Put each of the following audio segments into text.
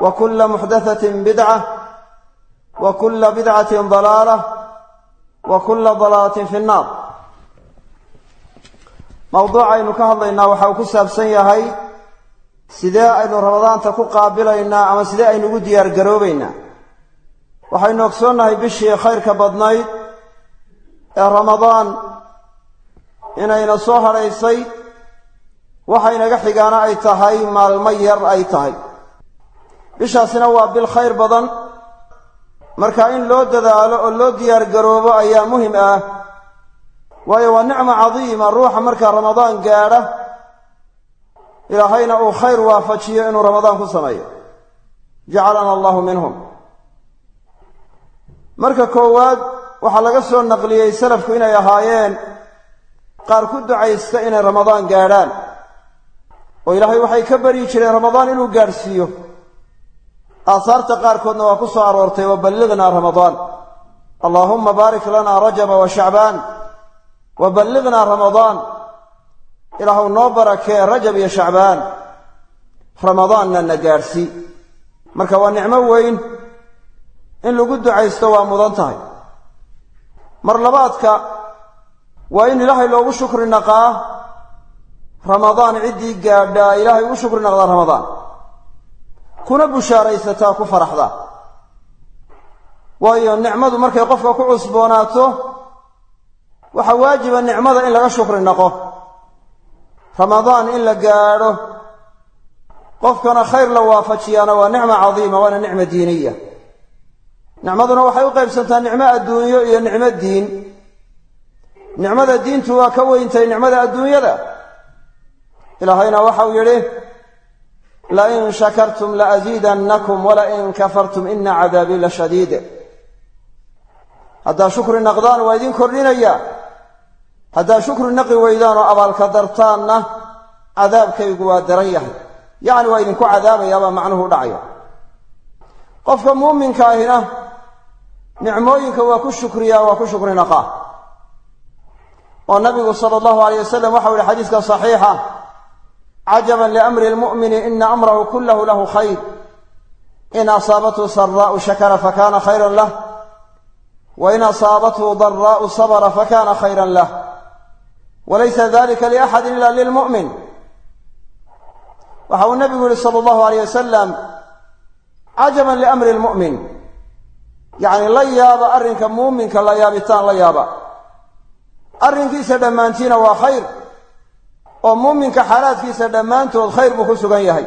وكل محدثة بدعة وكل بدعة ضلالة وكل ضلالة في النار موضوع aynu ka hadlaynaa waxa uu ku saabsan yahay sidee aynu ramadaanta ku qaabilaynaa ama sidee aynu ugu diyaar garoobaynaa waxaynu ogsoonnahay bishii khayrka badnayd ee ramadaan inayna soo hadhaysay waxaynaga xigaana ay tahay maalmo yar ay tahay bishaasina waa bil khayr badan. Marka in loo dadaalo oo loo diyaar garoobo ayaa muhiim ah. Waayo waa nicmo cadiima ruuxa markaa ramadaan gaadha ilaahayna uu khayr waafajiyo inuu ramadaan ku sameeyo. Jacalana allahu minhum. Marka koowaad waxaa laga soo naqliyey salafku inay ahaayeen qaar ku ducaysta inay ramadaan gaadhaan. Oo ilaahay waxay ka baryi jireen ramadaan inuu gaadhsiiyo aahaarta qaarkoodna waa ku soo aroortay waballignaa ramadaan allaahumma baarik lanaa rajaba wa shacbaan. Waballignaa ramadaan ilaahu noo barakee rajab iyo shacbaan. Ramadaanna na gaadhsii marka waa nicmo weyn. In lagu ducaysto waa mudan tahay. Mar labaadka waa in ilaahay loogu shukri naqaa. Ramadaan ciddii gaadhaa ilaahay ugu shukri naqdaa ramadaan kuna bushaaraysataa ku faraxdaa waayo nicmadu markay qofka ku cusboonaato waxaa waajiba nicmada in laga shukri naqo. Ramadaan in la gaadho qofkana khayr la waafajiyaana waa nicma cadiima waana nicma diiniya. Nicmaduna waxay u qaybsantaa nicmo adduunyo iyo nicmo diin. Nicmada diintu waa ka weyntahay nicmada adduunyada. Ilaahayna waxau yidhi lain shakartum laaziidannakum walain kafartum ina cadaabii la shadiid haddaa shukri naqdaan waa idin kordhinaya haddaa shukri naqi weydaan oo abaalka dartaanna cadaabkaygu waa daran yahay yacni waa idinku cadaabayaabaa macnuhu dhacaya qofka muuminka ahina nicmooyinka waa ku shukriyaa waa ku shukri naqaa oo nabigu sala allahu alayh wasalam waxau yihi xadiiska saxiixa cajaban liamri lmu'mini ina amrahu kullahu lahu khayr in asaabathu saraa'u shakara fakana khayran lah wa in asaabathu daraa'u sabra fakana khayran lah walaysa dalika liaxadin ila lilmu'min waxa uu nabigu yihi sala allahu alayh wasalam cajaban liamri lmu'min yacni la yaaba arrinka muuminka la yaabitaan la yaaba arrinkiisa dhammaantiina waa khayr oo muuminka xaalaadkiisa dhammaantood khayr buu ku sugan yahay.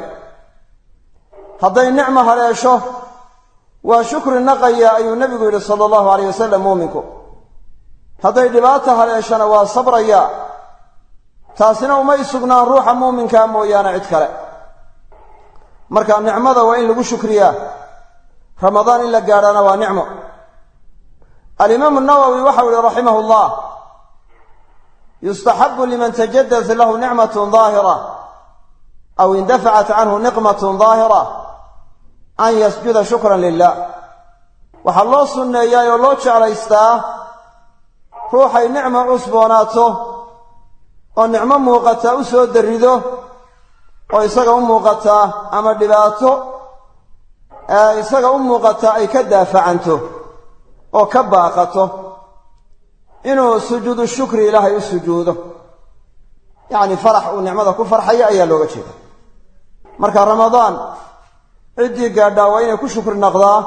Hadday nicmo haleesho waa shukri naqaya ayuu nebigu yidhi sala allahu alayh wasalam muuminku. Hadday dhibaato haleeshona waa sabraya. Taasina umay sugnaan ruuxa muuminkaa mooyaane cid kale. Marka nicmada waa in lagu shukriyaa. Ramadaan in la gaadhana waa nicmo. Alimaamu nawowi waxau yihi raximah llah yustaxabu liman tajadat lahu nicmatun daahira aw indafacat canhu niqmatun daahira an yasjuda shukran lilah waxaa loo sunneeyaa oo loo jeclaystaa ruuxay nicmo cusboonaato oo nicmo muuqataa u soo darrido oo isaga u muuqataa ama dhibaato isaga u muuqataa ay ka daafacanto oo ka baaqato inuu sujuudu shukri ilaahay u sujuudo. Yacni farax uu nicmada ku farxayo ayaa looga jeeda. Marka ramadaan ciddii gaadhaa waa inay ku shukri naqdaa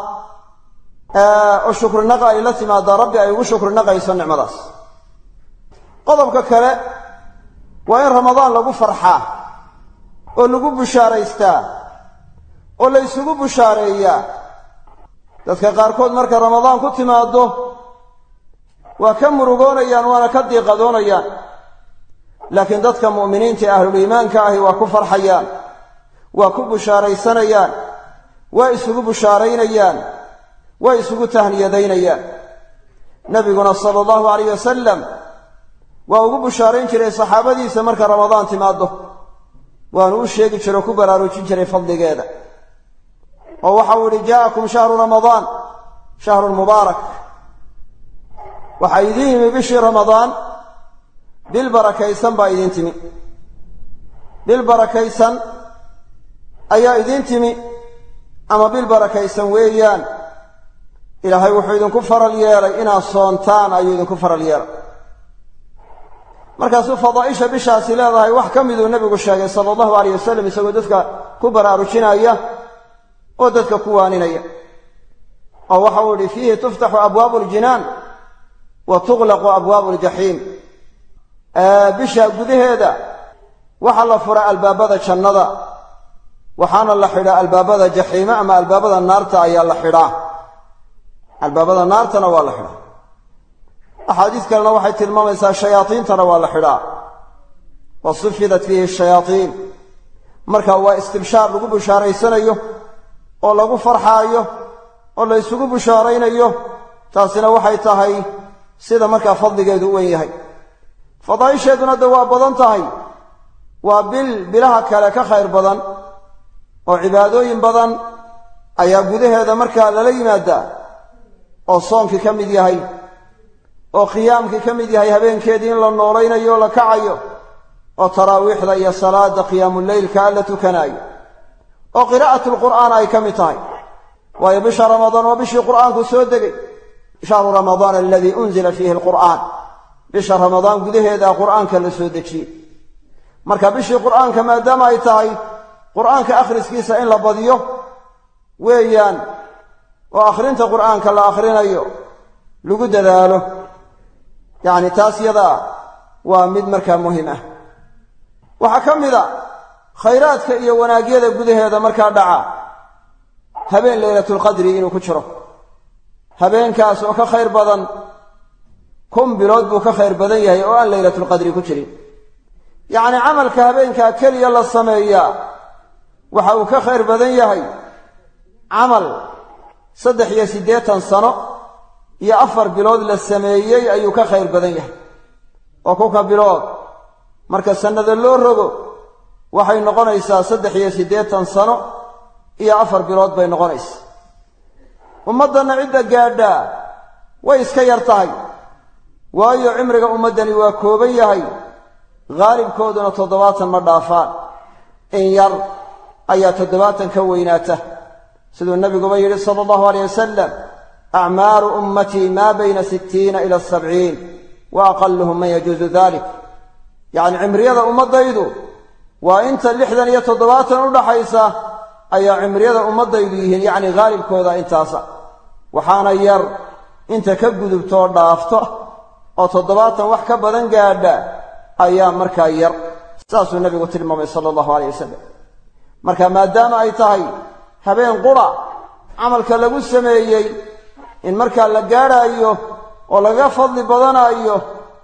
oo shukri naqa ay la timaadaa rabbi ay ugu shukri naqayso nicmadaas. Qodobka kale waa in ramadaan lagu farxaa oo lagu bushaaraystaa oo la ysugu bushaareeyaa. Dadka qaarkood marka ramadaan ku timaaddo waa ka murugoonayaan waana ka diiqadoonayaan. Laakiin dadka mu'miniinta ee ahluliimaanka ahi waa ku farxayaan waa ku bushaaraysanayaan way isugu bushaaraynayaan way isugu tahniyadaynayaan. Nebiguna sala allahu alayh wasalam waa ugu bushaarayn jiray saxaabadiisa marka ramadaan timaado waanu u sheegi jiray oo ku baraarujin jiray fadligeeda. Oo waxau yihi jaa'akum shahru ramadaan shahrun mubaarak waxaa idiin yimi bishii ramadaan. Bil barakaysan baa idiin timi. Bil barakaysan ayaa idiin timi. Ama bil barakaysan weeyaan. Ilaahay wuxuu idinku faral yeelay inaad soontaan ayuu idinku faral yeelay. Markaasuu fadaaisha bishaasi leedahay wax ka miduu nebigu sheegay sala allahu alayh wasalam isagoo dadka ku baraarujinaya oo dadka ku waaninaya. Oo waxa uu yihi fiihi tuftaxu abwaabu ljinaan wa tuqlaqu abwaabu ljaxiim bisha gudaheeda waxaa la furaa albaabada jannada waxaana la xidhaa albaabada jaxiime ama albaabada naarta ayaa la xidhaa albaabada naartana waa la xidhaa axaadiis kalena waxay tilmaamaysaa shayaadiintana waa la xidhaa wa sufidat fiihi shayaaiin marka waa istibshaar lagu bushaaraysanayo oo lagu farxaayo oo la ysugu bushaaraynayo taasina waxay tahay sida markaa fadligeedu u wen yahay. Fadaaisheeduna de waa badan tahay. Waa bil bilaha kale ka khayr badan oo cibaadooyin badan ayaa gudaheeda markaa lala yimaadaa oo soonkii ka mid yahay oo qiyaamkii ka mid yahay habeenkeedii in la noolaynayo o la kacayo oo taraawiixda iyo salaada qiyaamuleylka la tukanaayo. Oo qiraa'atu lqur'aan ay ka mid tahay. Waayo bisha ramadaan waa bishii qur'aanku soo degay shahru ramadaan aladii unzila fiihi alqur'aan bisha ramadaan gudaheeda qur'aanka la soo dejiyey marka bishii qur'aanka maadaama ay tahay qur'aanka akhriskiisa in la badiyo weeyaan oo akhrinta qur'aanka la akhrinayo lagu dadaalo. Yacni taas yadaa waa mid markaa muhiim ah. Waxaa ka mid a khayraadka iyo wanaagyada gudaheeda markaa dhaca habeen leylatulqadri inuu ku jiro habeenkaas oo ka khayr badan kun bilood buu ka khayr badan yahay oo aan leylatulqadri ku jirin. Yacni camalka habeenkaa keliya la sameeyaa waxa uu ka khayr badan yahay camal saddex iyo siddeetan sano iyo afar bilood la sameeyey ayuu ka khayr badan yahay. Oo kuka bilood. Marka sannada loo rogo waxay noqonaysaa saddex iyo siddeetan sano iyo afar bilood bay noqonaysaa ummaddanna cidda gaadhaa way iska yar tahay. Waayo cimriga ummaddani waa kooban yahay. Haalibkooduna toddobaatan ma dhaafaan. In yar ayaa toddobaatan ka weynaata. Siduu nabiguba yidhi sala allahu aleyh wasalam acmaaru ummatii maa bayna sittiina ila sabciin wa aqaluhum man yajuusu dalik yacni cimriyada ummaddaydu waa inta lixdan iyo toddobaatan u dhaxaysa ayaa cimriyada ummaddaydu yihiin yacni haalibkooda intaasa waxaana yar inta ka gudubtoo dhaafto oo toddobaatan wax ka badan gaadha ayaa markaa yar. Saasuu nabigu tilmaamay sala allahu aleyh wasalam marka maadaama ay tahay habeen qura camalka lagu sameeyey in markaa la gaadhaayo oo laga fadli badanaayo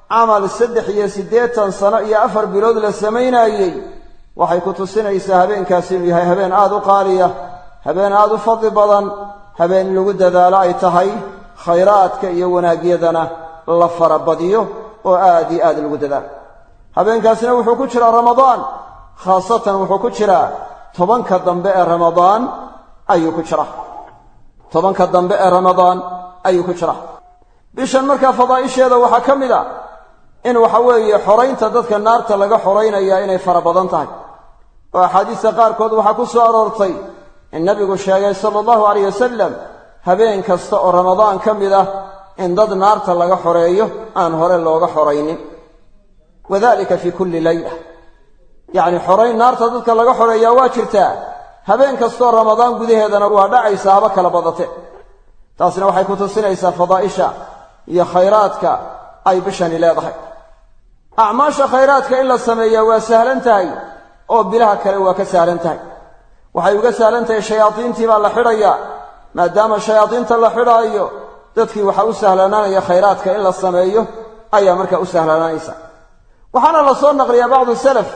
camal saddex iyo siddeetan sano iyo afar bilood la samaynaayey waxay ku tusinaysaa habeenkaasi inuu yahay habeen aada u qaaliya habeen aada u fadli badan habeen lagu dadaalo ay tahay khayraadka iyo wanaagyadana la farabadiyo oo aad iyo aad lagu dadaalo. Habeenkaasina wuxuu ku jiraa ramadaan. Khaasatan wuxuu ku jiraa tobanka dambe ee ramadaan ayuu ku jiraa. Tobanka dambe ee ramadaan ayuu ku jiraa. Bishan markaa fadaa'isheeda waxaa ka mid a in waxa weeye xoraynta dadka naarta laga xoraynaya inay fara badan tahay. Oo axaadiista qaarkood waxaa ku soo aroortay in nabigu sheegay sala allahu alayh wasalam habeen kasta oo ramadaan ka mid ah in dad naarta laga xoreeyo aan hore looga xoraynin. Wadalika fii kulli layla. Yacni xorayn naarta dadka laga xoreeyaa waa jirtaa. Habeen kastaoo ramadaan gudaheedana waa dhacaysaa haba kala badate. Taasina waxay ku tusinaysaa fadaa'isha iyo khayraadka ay bishani leedahay. Acmaasha khayraadka in la sameeyaa waa sahlan tahay oo bilaha kale waa ka sahlan tahay waxay uga sahlan tahay shayaadiintii baa la xidhayaa maadaama shayaadiinta la xidhaayo dadkii waxaa u sahlanaanaya khayraadka in la sameeyo ayaa markaa u sahlanaanaysa. Waxaana la soo naqliyaa bacdu salaf.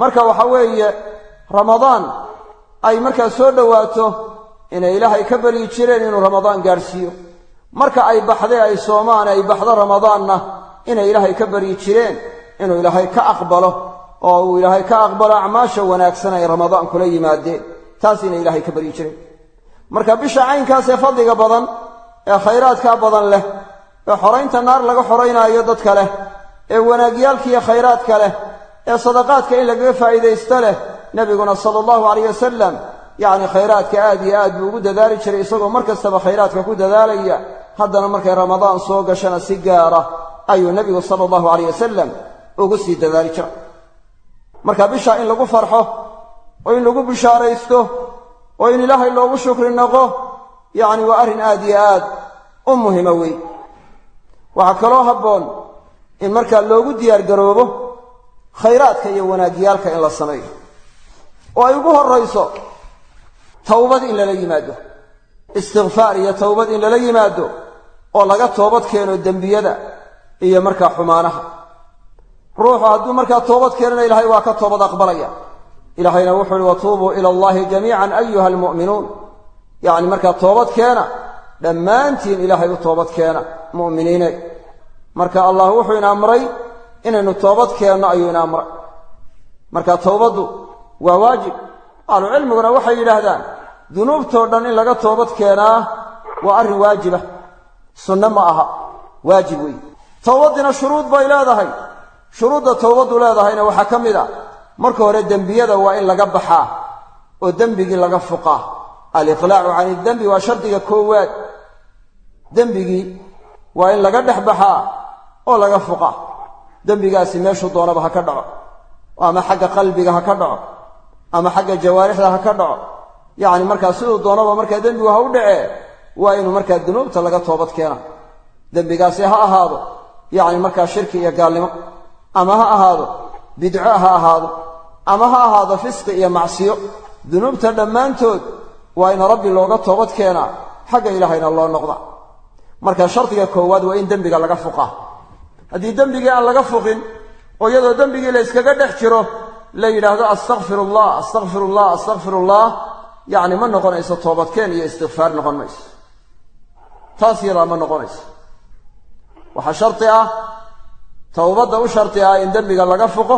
Marka waxa weeye ramadaan ay markaa soo dhowaato inay ilaahay ka baryi jireen inuu ramadaan gaadhsiiyo marka ay baxdee ay soomaan ay baxdo ramadaanna inay ilaahay ka baryi jireen inuu ilaahay ka aqbalo oo uu ilaahay ka aqbalo acmaasha wanaagsan ay ramadaan kula yimaadeen taas inay ilaahay ka baryi jireen marka bisha caynkaasee fadliga badan ee khayraadkaa badan leh ee xoraynta naar laga xoraynaayo dadka leh ee wanaagyaalkiiyo khayraadka leh ee sadaqaadka in lagaga faa'iidaysto leh nebiguna sala allahu calayh wasalam yacni khayraadka aad iyo aad buu ugu dadaali jiray isagoo mar kastaba khayraadka ku dadaalaya haddana markay ramadaan soo gashana si gaara ayuu nebigu sala allahu calayh wasalam ugu sii dadaali jiray marka bisha in lagu farxo oo in lagu bishaaraysto oo in ilaahay loogu shukri noqo yacni waa arrin aad iyo aad u muhima wey waxaa kaloo habboon in markaa loogu diyaargaroobo khayraadka iyo wanaagyaalka in la sameeyo. Oo ay ugu horrayso towbad in lala yimaado istikfaar iyo towbad in lala yimaado oo laga toobad keeno dembiyada iyo markaa xumaanaha ruuxu hadduu markaa toobad keenana ilaahay waa ka toobad aqbalaya. Ilaahayna wuxuu uhi watuubuu ila allahi jamiican ayuha almu'minuun. Yacni markaa toobad keena dhammaantiin ilaahay u toobad keena mu'miniine. Marka allah wuxuu ina amray inaynu toobad keenno ayuu ina amray. Marka towbaddu waa waajib. Ahlucilmiguna waxay yidhaahdaan dunuubtoo dhan in laga toobad keenaa waa arrin waajiba sunne ma aha waajib weeye. Towbaddiina shuruud bay leedahay shuruudda towbaddu leedahayna waxaa ka mid a marka hore dembiyada waa in laga baxaa oo dembigii laga fuqaa aliqlaacu can idembi waa shardiga koowaad. Dembigii waa in laga dhex baxaa oo laga fuqaa dembigaasi meeshuu doonaba ha ka dhaco ama xagga qalbiga ha ka dhaco ama xagga jawaarixda ha ka dhaco. Yacni markaa siduu doonaba markaa dembigu ha u dhacee waa inuu markaa dunuubta laga toobad keena. Dembigaasi ha ahaado yacni markaa shirki iyo gaalnimo ama ha ahaado bidco ha ahaado ama ha ahaado fisqi iyo macsiyo dunuubta dhammaantood waa in rabbi looga toobad keenaa xagga ilaahayna loo noqda. Marka shardiga koowaad waa in dembiga laga fuqaa. Haddii dembigii aan laga fuqin oo iyadoo dembigii la yskaga dhex jiro la yidhaahdo astakfirullah astakfirullah astakfirullah yacni ma noqonayso toobadkeen iyo istikfaar noqon mayso. Taas yadaa ma noqonayso. Waxaa shardi ah towbadda u shardi ah in dembiga laga fuqo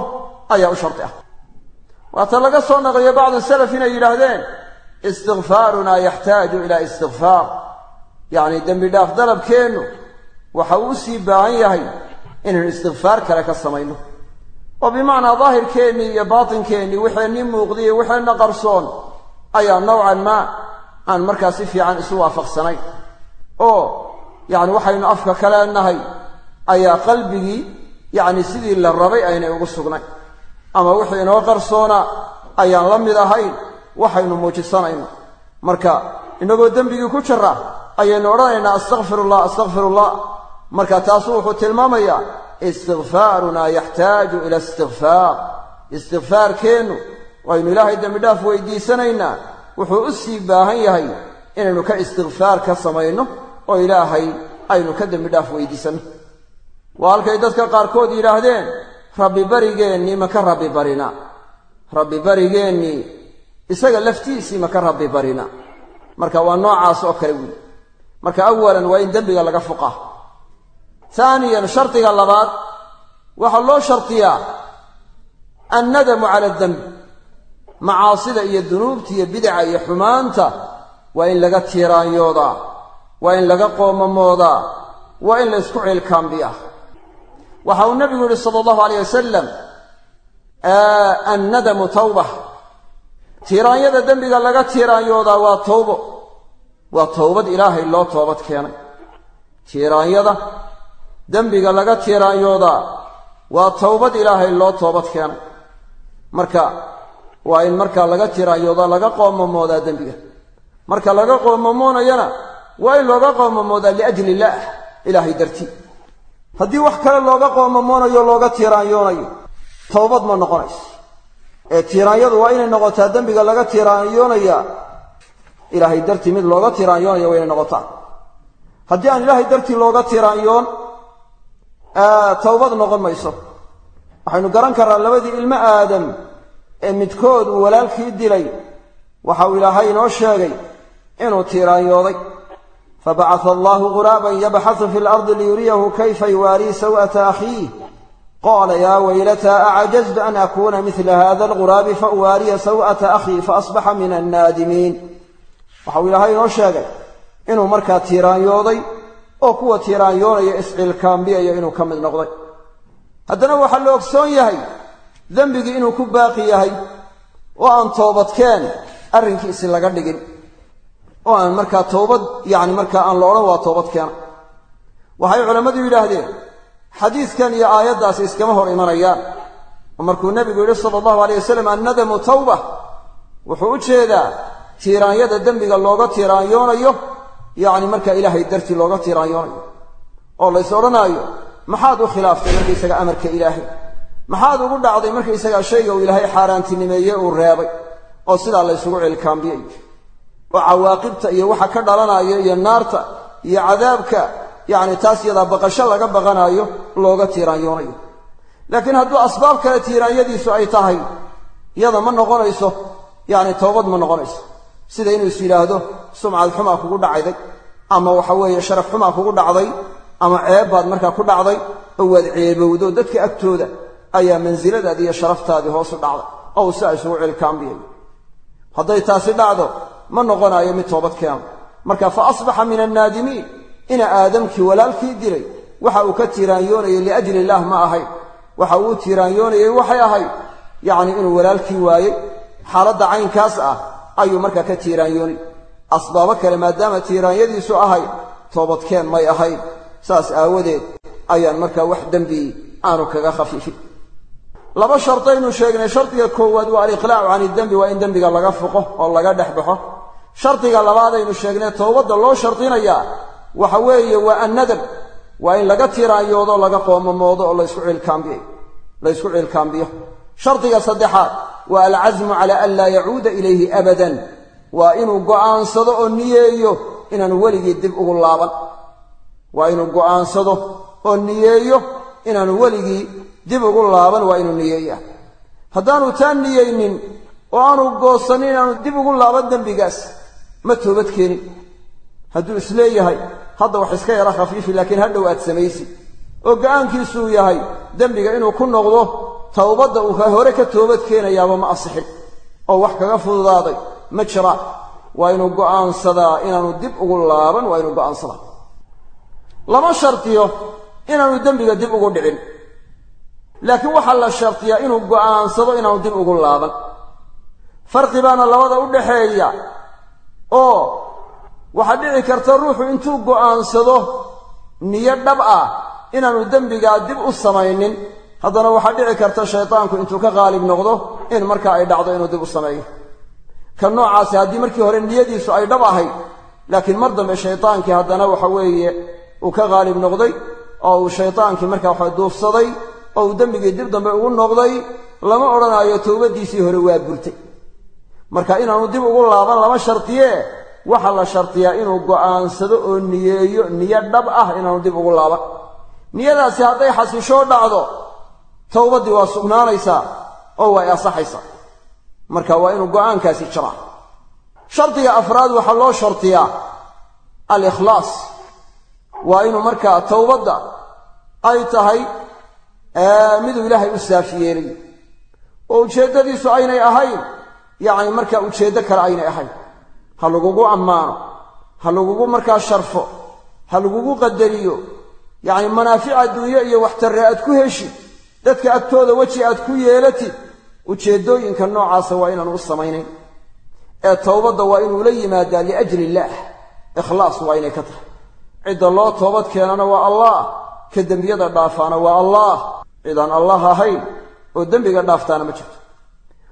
ayaa u shardi ah. Waata laga soo naqliyo bacdu salaf inay yidhaahdeen istikfaaruna yaxtaaju ilaa istikfaar yacni dembi dhaaf dalabkeennu waxa uu u sii baahan yahay inaynu istikfaar kale ka samayno. Oo bimacnaa daahirkeennii iyo baatinkeenii waxeenii muuqdiy waxeenna qarsoon ayaa nowcan maa aan markaa si fiican isu waafaqsanayn oo yacni waxaynu afka ka leenahay ayaa qalbigii yacni sidii la rabay aynay ugu sugnay. Ama wixii inoo qarsoonaa ayaan la mid ahayn waxaynu muujisanayno marka innagoo dembigii ku jira ayaynu odhanaynaa astakfirullah astakfirullah marka taasu wuxuu tilmaamayaa istikfaaruna yaxtaaju ila istikfaar istikfaarkeennu waynu ilaahay dembi dhaaf weydiisanaynaa wuxuu u sii baahan yahay inaynu ka istikfaar ka samayno oo ilaahay aynu ka dembi dhaaf weydiisanno waa halkay dadka qaarkood yidhaahdeen rabbi barigeennii maka rabbi barina. Rabbi barigeennii isaga laftiisii maka rabbi barina. Marka waa noocaas oo kale wiil marka awalan waa in dembiga laga fuqa taaniyan shardiga labaad waxaa loo shardiyaa annadamu cala adembi macaasida iyo dunuubta iyo bidaca iyo xumaanta waa in laga tiiraanyoodaa waa in laga qoomamoodaa waa in la ysku ciilkaambiyaa waxa uu nabigu yihi sala allahu alayh wasalam annadamu tawba. Tiiraanyada dembiga laga tiiraanyoodaa waa tawbo. Waa towbad ilaahay loo toobad keenay. Tiiraanyada dembiga laga tiiraanyoodaa waa towbad ilaahay loo toobad keenay. Marka waa in markaa laga tiiraanyoodaa laga qoomamoodaa dembiga. Marka laga qoomamoonayana waa in looga qoomamoodaa liajli illaah ilaahay dartii haddii wax kale looga qoomamoonayo looga tiiraanyoonayo towbad ma noqonayso. Ee tiiraanyadu waa inay noqotaa dembiga laga tiiraanyoonaya ilaahay dartii mid looga tiiraanyoonaya waa inay noqotaa. Haddii aan ilaahay dartii looga tiiraanyoon towbad noqon mayso. Waxaynu garan karnaa labadii ilmo aadam ee midkood uu walaalkii dilay. Waxa uu ilaahay inoo sheegay inuu tiiraanyooday fabacata allahu ghuraaban yabxasu fi lardi liyuriyahu kayfa yuwaarii saw'ata akhiih qaala yaa waylataa acajaztu an akuuna midla hada alguraabi fauwaariya saw'ata akhii faasbaxa min annaadimiin waxau ilaahay inoo sheegay inuu markaa tiiraanyooday oo kuwa tiiraanyoonaya iscilkaambiyaya inuu ka mid noqday haddana waxaa la ogsoon yahay dembigii inuu ku baaqi yahay oo aan toobadkeen arrinkiisi laga dhigin oo aan markaa toobad yacni markaa aan la odhan waa toobad keena. Waxay culammadu yidhaahdeen xadiidkan iyo aayaddaasi iskama hor imanayaan oo markuu nebigu yidhi sala allahu aleyh wasalam annadamu tawba wuxuu u jeedaa tiiraanyada dembiga looga tiiraanyoonayo yacni markaa ilaahay dartii looga tiiraanyoonayo oo lays odhanaayo maxaad u khilaaftay markaysaga amarka ilaahay? Maxaad ugu dhacday markaysagaa shayga uu ilaahay xaaraantinimeeye uu reebay? oo sidaa laysugu cilkaambiyay oo cawaaqibta iyo waxa ka dhalanaya iyo naarta iyo cadaabka yacni taas yadaa baqasho laga baqanaayo looga tiiraanyoonayo. Laakiin hadduu asbaab kale tiiraanyadiisu ay tahay yada ma noqonayso yacni toobad ma noqonayso. Sida inuu is yidhaahdo sumcad xumaa kugu dhacday ama waxa weeye sharaf xumaa kugu dhacday ama ceeb baad markaa ku dhacday oo waad ceebowdo dadka agtooda ayaa mansiladaadi iyo sharaftaadii hoosu dhacday oo si ay isugu cilkaambiyay hadday taasi dhacdo ma noqonaayo mid toobad keeno marka fa asbaxa min annaadimiin ina aadamkii walaalkii dilay waxa uu ka tiiraanyoonayay liajli illaah ma ahayn. Waxa uu tiiraanyoonayay waxay ahayd yacni inuu walaalkii waayey. Xaaladda caynkaas ah ayuu markaa ka tiiraanyoonay asbaabo kale maadaama tiiraanyadiisu ahayd toobadkeen may ahayn. Saas aawadeed ayaan markaa wax dembi aanu kaga khafiifin laba shardaynu sheegnay. Shardiga koowaad waa aliqlaacu can idembi waa in dembiga laga fuqo oo laga dhex baxo. Shardiga labaadaynu sheegnay toobadda loo shardinayaa waxa weeye waa annadab. Waa in laga tiraanyoodo laga qoomamoodo oo laysku cilkaambiyo laysku cilkaambiyo. Shardiga saddexaad waa alcasmu cala an laa yacuuda ilayhi abadan. Waa inuu go'aansado oo niyeeyo inaanu weligii dib ugu laaban. Waa inuu go'aansado oo niyeeyo inaanu weligii dib ugu laaban waa inuu niyeeyaa haddaanu taa niyeynin oo aanu goosanin inaanu dib ugu laaban dembigaas ma toobad keenin. Hadduu is leeyahay hadda wax iska yara khafiifi laakiin hadhow aad samaysid oo go'aankiisuu yahay dembiga inuu ku noqdo towbadda uu ka hore ka toobad keenayaaba ma asixin oo wax kaga fududaaday ma jira. Waa inuu go'aansadaa inaanu dib ugu laaban waa inuu go'aansadaa. Lama shardiyo inaanu dembiga dib ugu dhicin. Laakiin waxaa la shardiyaa inuu go'aansado inaanu dib ugu laaban. Farqi baana labada u dhaxeeya oo waxaa dhici karta ruuxu intuu go'aansado niyo dhab ah inaanu dembigaa dib u samaynin. Haddana waxaa dhici karta shaydaanku intuu ka qaalib noqdo in markaa ay dhacdo inuu dib u sameeyo. Ka noocaasi haddii markii hore niyadiisu ay dhab ahayd laakiin mar dambe shaydaankii haddana waxa weeye uu ka qaalib noqday oo uu shaydaankii markaa waxa duufsaday oo uu dembigii dib dambe ugu noqday lama odhanaayo towbaddiisii hore waa burtay. Marka inaanu dib ugu laaban lama shardiyee waxaa la shardiyaa inuu go'aansado oo niyeeyo niyo dhab ah inaanu dib ugu laaban. Niyadaasi hadday xasishoo dhacdo towbaddii waa sugnaanaysaa oo waa asaxaysaa marka waa inuu go'aankaasi jiraa. Shardiga afraad waxaa loo shardiyaa alikhlaas. Waa inuu markaa towbadda ay tahay miduu ilaahay u saafi yeelayo oo ujeeddadiisu aynay ahayn yacni markaa ujeeddo kale aynay ahayn. Ha lagugu ammaano ha lagugu markaa sharfo ha lagugu qadariyo. Yacni manaafic adduunyo iyo waxtarre aad ku heshid dadka agtooda weji aad ku yeelatid ujeeddooyinka noocaasa waa inaanu u samaynayn. Ee towbadda waa inuu la yimaadaa liajli illaah ikhlaas waa inay ka tahay. Cidda loo toobad keenana waa allah ka dembiyada dhaafaana waa allah. Cidaan allah ahayn oo dembiga dhaaftaana ma jirto.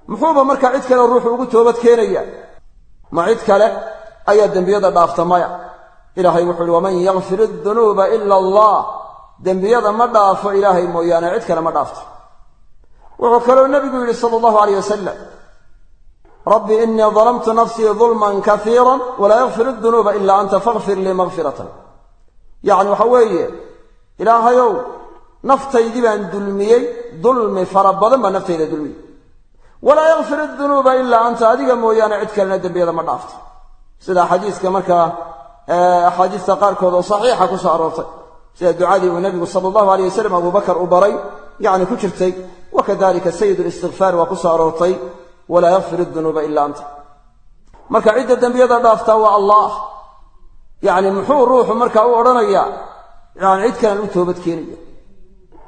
Muxuuba markaa cid kale ruuxu ugu toobad keenaya ma cid kale ayaa dembiyada dhaafta maya. Ilaahay wuxu uhi waman yakfir adunuuba ila allah. Dembiyada ma dhaafo ilaahay mooyaane cid kale ma dhaafto wuxuu kaloo nebigu yidhi sala allahu alayh wasalam rabbi inii dalamtu nafsii dulman kaiira walaa yakfir adunuuba ila anta fakfir lii makfiratan yacni waxa weeye ilaahayow naftaydii baan dulmiyey dulmi fara badan baa naftayda dulmiyey. Walaa yakfir adunuuba ilaa anta adiga mooyaane cid kalena dembiyada ma dhaafto. Sida xadiiska markaa axaadiista qaarkood oo saxiixa ku soo aroortay sida ducadii uu nebigu sala allahu aleyh wasalam abubakar u baray yacni ku jirtay wa kadalika sayid listikfaar waa ku soo aroortay walaa yakfir dunuuba ila anta. Marka cidda dembiyada dhaaftaa waa allah. Yacni muxuu ruuxu markaa u odhanayaa yani cid kalan u toobad keenaya.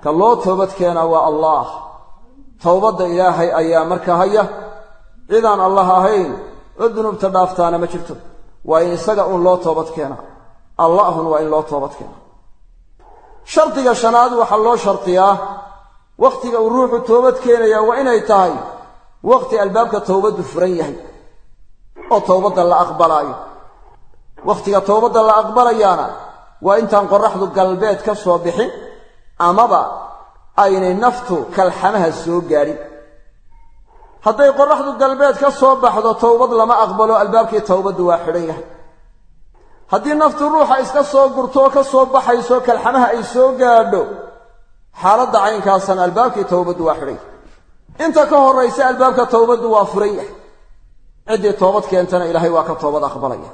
Ka loo toobad keenaa waa allah. Towbadda ilaahay ayaa marka haya cidaan allah ahayn oo dunuubta dhaaftaana ma jirto. Waa in isaga uun loo toobad keenaa allahun waa in loo toobad keenaa shardiga shanaad waxaa loo shardiyaa wakhtiga uu ruuxu toobad keenayaa waa inay tahay wakhti albaabka towbaddu furan yahay oo towbadda la aqbalaayo. Wakhtiga towbadda la aqbalayaana waa intaan qorraxdu galbeed ka soo bixin amaba aynay naftu kalxamaha soo gaadhin hadday qorraxdu galbeed ka soo baxdo towbad lama aqbalo albaabkii towbaddu waa xidhan yahay. Haddii naftu ruuxa iska soo gurtoo ka soo baxayso kalxamaha ay soo gaadho xaaladda caynkaasana albaabkii towbaddu waa xidhan yahay. Inta ka horraysa albaabka towbaddu waa furan yahay. Ciddii toobad keentana ilaahay waa ka toobad aqbalaya